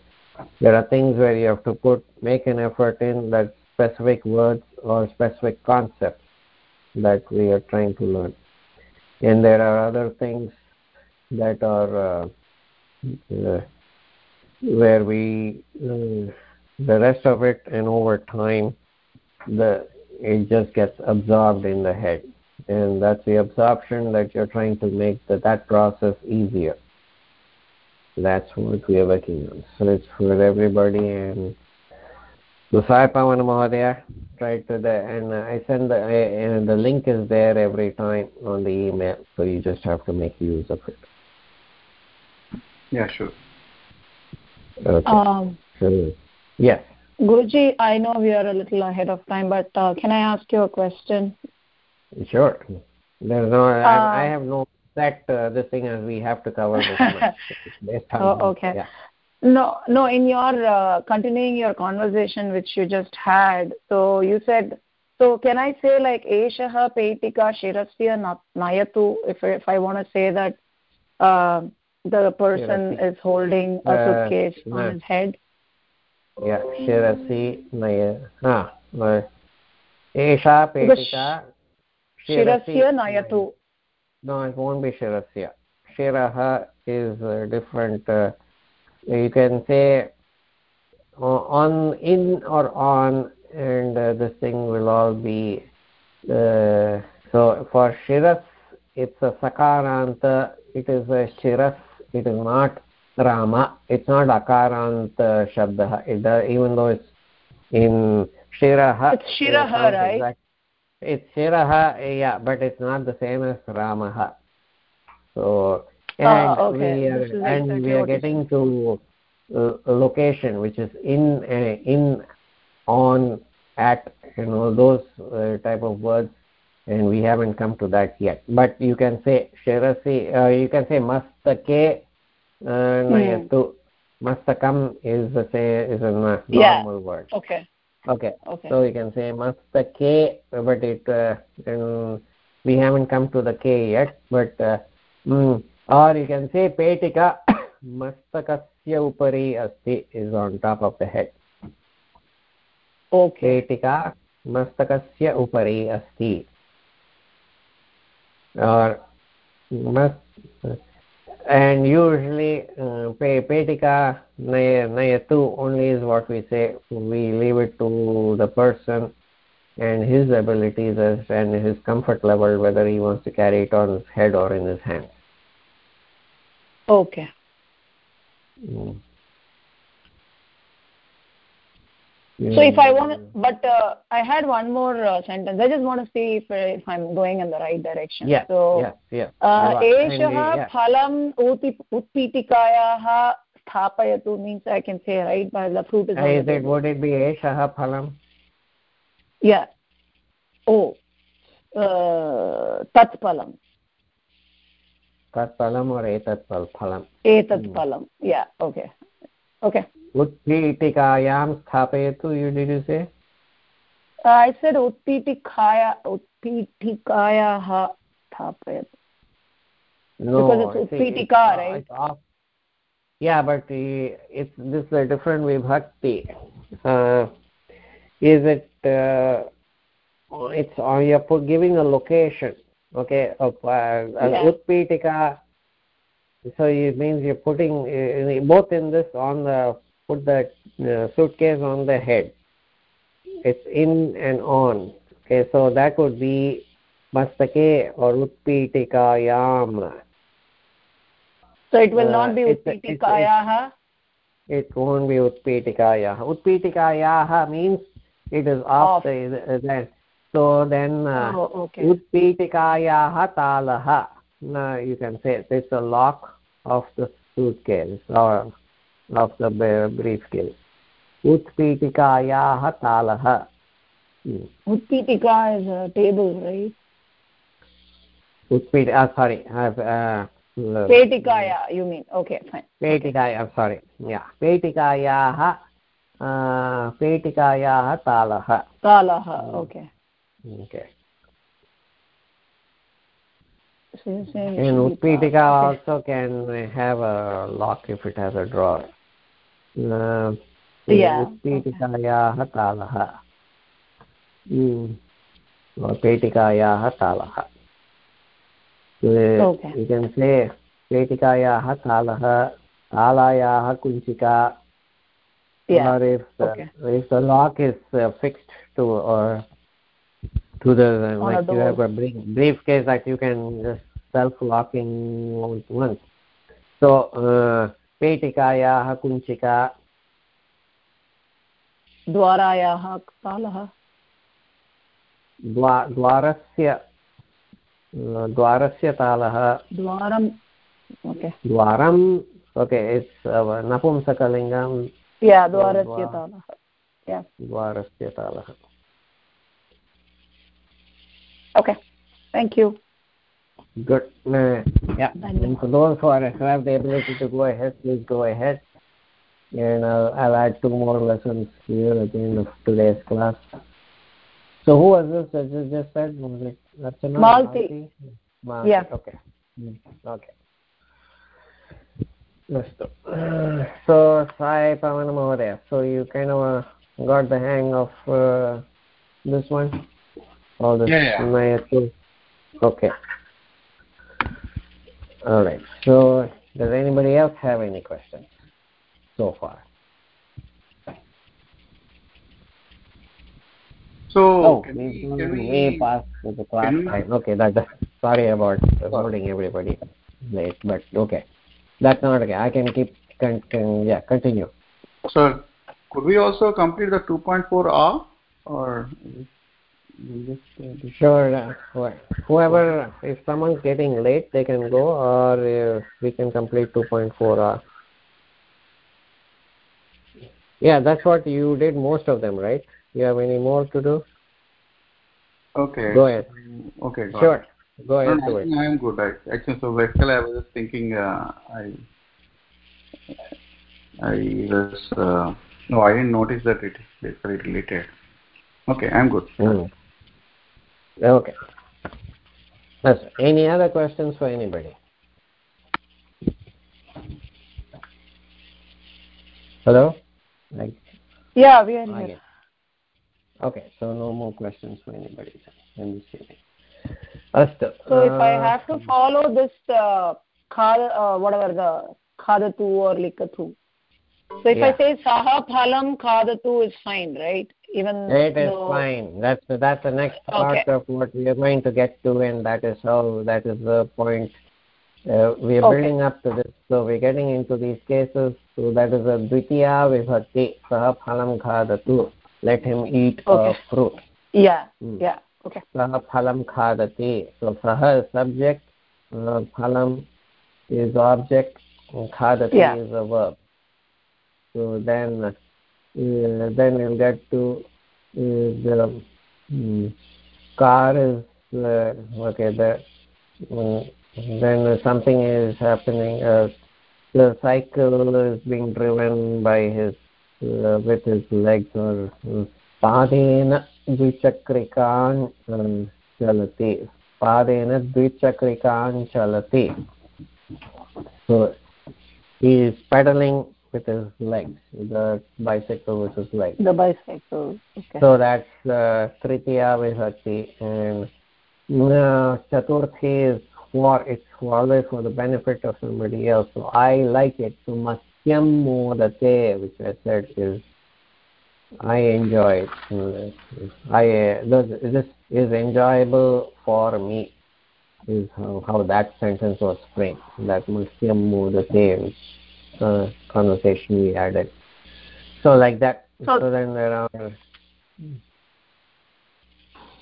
there are things where you have to put make an effort in that specific words or specific concepts that we are trying to learn. And there are other things that are uh, uh, where we uh, the rest of it and over time the it just gets absorbed in the head. And that's the absorption that you're trying to make that that process easier. That's what we are working on. So it's for everybody. And so Sai Pavan Mahodaya tried to the and I send the and the link is there every time on the email. So you just have to make use of it. Yeah sure. Okay. Um, so, yes Guruji, I know we are a little ahead of time, but uh, can I ask you a question? Sure. There's no, uh, I, I, have no set uh, this thing as we have to cover this much. oh, okay. Yeah. No, no. In your uh, continuing your conversation which you just had, so you said, so can I say like Eshaha Peitika Shirasya Nayatu if if I want to say that uh, the person is holding a suitcase on his head? Naya ha esha petika shirasya nayatu no it won't be shirasya shiraha is uh, different uh, you can say uh, on in or on and uh, this thing will all be so for shiras it's a sakaranta it is a shiras it is not rama it's not akarant shabda it uh, even though it's in shiraha it's shiraha right? exact, it's shiraha yeah but it's not the same as ramaha. So and oh, okay. we are exactly and we are getting to uh, location which is in uh, in on at you know those uh, type of words and we haven't come to that yet. But you can say shirasi uh, you can say mastake nayatu mastakam is the say is a normal yeah. word. Okay. Okay. Okay. So you can say mastake but it uh, we haven't come to the k yet but uh, mm, or you can say petika mastakasya upari asti is on top of the head. Okay. Petika mastakasya upari asti. Or mast and usually uh, petika nayatu only is what we say. We leave it to the person and his abilities and his comfort level whether he wants to carry it on his head or in his hand. Okay. Mm. So if I want, but uh, I had one more uh, sentence. I just want to see if, uh, if I'm going in the right direction. Yeah. So, yes, yes. Eshah phalam utpitikayaha sthapayatu means I can say right by the fruit is. Uh, is it would it be eshah phalam? Yeah. Oh. Uh, tat phalam. Tat phalam or etat phalam? Etat phalam. Yeah. Okay. Okay. उत्पीठिकायां स्थापयतु you did you say uh, i said उत्पीठिकाया उत्पीठिकायाः स्थापयतु no because it's utpitika right it's yeah but it's this is a different vibhakti uh, is it uh, it's on you're put, giving a location okay of uh, Yeah. utpitika so it means you're putting uh, both in this on the put the uh, suitcase on the head. It's in and on. Okay so that would be mastake or utpitikayam so it will Uh, not be utpitikayaha it won't be utpitikayah utpitikayah means it is off Off. the, the so then uh, oh okay. Now you can say it's a lock of the suitcase or of the b- briefcase utpitikayah talah hmm. utpitika is a table right utpit uh, sorry i've uh, petikaya you mean okay fine पेटिकाया sorry yeah पेटिकायाः uh, पेटिकायाः तालः talaha okay okay so you're saying it and should be utpitika tala. Okay. also can have a lock if it has a drawer uh, Yeah, उत्पीठिकायाः तालः पेटिकायाः तालः say पेटिकायाः तालः तालायाः कुञ्चिका yeah or if the, Okay. if the lock is uh, fixed to or to the On a like you have a brief, briefcase that you can just self locking once so uh, पेटिकायाः कुञ्चिका। द्वारायाः तालः द्वा द्वारस्य द्वारस्य तालः। द्वारं okay द्वारम् okay it's नपुंसकलिङ्गं द्वारस्य तालः। द्वारस्य तालः। Okay. Thank you. good uh, yeah Dhanyavad. and for those who, are, who have the ability to go ahead please go ahead and I'll, I'll add two more lessons here at the end of today's class so who was this that you just said was it Archana? Malti. Malti. Yeah. okay Hmm, okay अस्तु so Sai Pavana Mahodaya so you kind of uh, got the hang of uh, this one all this Yeah, yeah. Mayatu. okay all right. So does anybody else have any questions so far? So oh can we, we, can we, way past the class time. Okay that, that sorry about holding everybody. Late but okay. That's not okay. I can keep can, can yeah continue. So could we also complete the 2.4 R or Sure. Uh, wh- whoever, if someone's getting late, they can go, or uh, we can complete 2.4 hour. Yeah, that's what you did most of them, right? You have any more to do? okay Go ahead. okay Sure. Go ahead no, I, I am good. I, actually, so basically, I was just thinking. Uh, I I was uh, no, I didn't notice that it is basically related. Okay, I'm good. Mm. Okay. That's any other questions for anybody? Hello? Like, yeah we are here. Okay, so no more questions for anybody. I'm just kidding. Astu. so if i uh, have to follow this uh, khad uh, whatever the khadatu or likatu so if Yeah. i say saha phalam khadatu is fine right even It is though fine. That's the, that's the next part Okay. of what we are going to get to, and that is how that is the point. Uh, we are Okay. building up to this, so we're getting into these cases. So that is a dvitiya vibhakti saha phalam khadatu. Let him eat Okay. a fruit. yeah Hmm. yeah okay saha phalam khadati. So saha is subject, uh, phalam is object, and khadati Yeah. is a verb So then, uh, then we'll get to uh, the um, car is uh, okay. The um, then something is happening. Uh, the cycle is being driven by his uh, with his legs or uh, पादेन द्विचक्रिकान् um, चलति पादेन द्विचक्रिकान् चलति so he is pedaling with his legs, the bicycle with his legs. The bicycle. Okay. So that's uh, Tritiya Vibhakti and uh, Chaturthi is for it's always for the benefit of somebody else. So I like it. So Masyam Modate, which I said is I enjoy it. I uh, this is enjoyable for me. Is how, how that sentence was framed. That Masyam Modate uh, conversation we had it. So like that. So, so then there are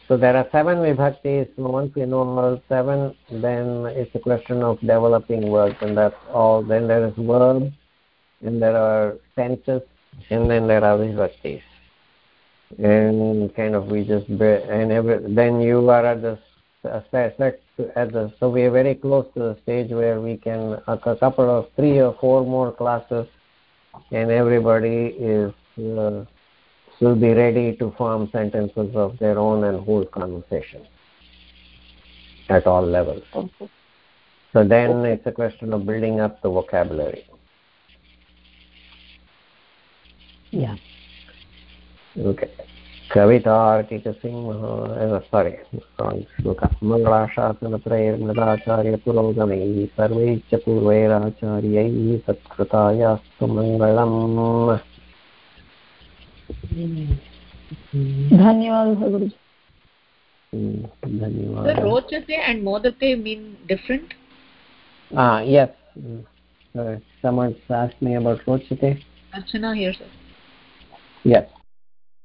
so there are seven vibhaktis. Once we know all seven, then it's a question of developing words, and that's all. Then there is verbs, and there are tenses, and then there are vibhaktis. And kind of we just and every then you are at the set at the so we are very close to the stage where we can a couple of three or four more classes, and everybody is. Uh, will be ready to form sentences of their own and hold conversation at all levels. Okay. So then okay. it's a question of building up the vocabulary. Yeah. Okay. कवितार्किकसिंहः सारि श्लोक। मङ्गलाशासनत्रैर्मृदाचार्यपुरोगमैः सर्वैश्च पूर्वैराचार्यैः सत्कृतायास्तु मङ्गलम्। धन्यवादः गुरुजी। धन्यवादः रोचते someone asked me about rochate archana here sir. Yes.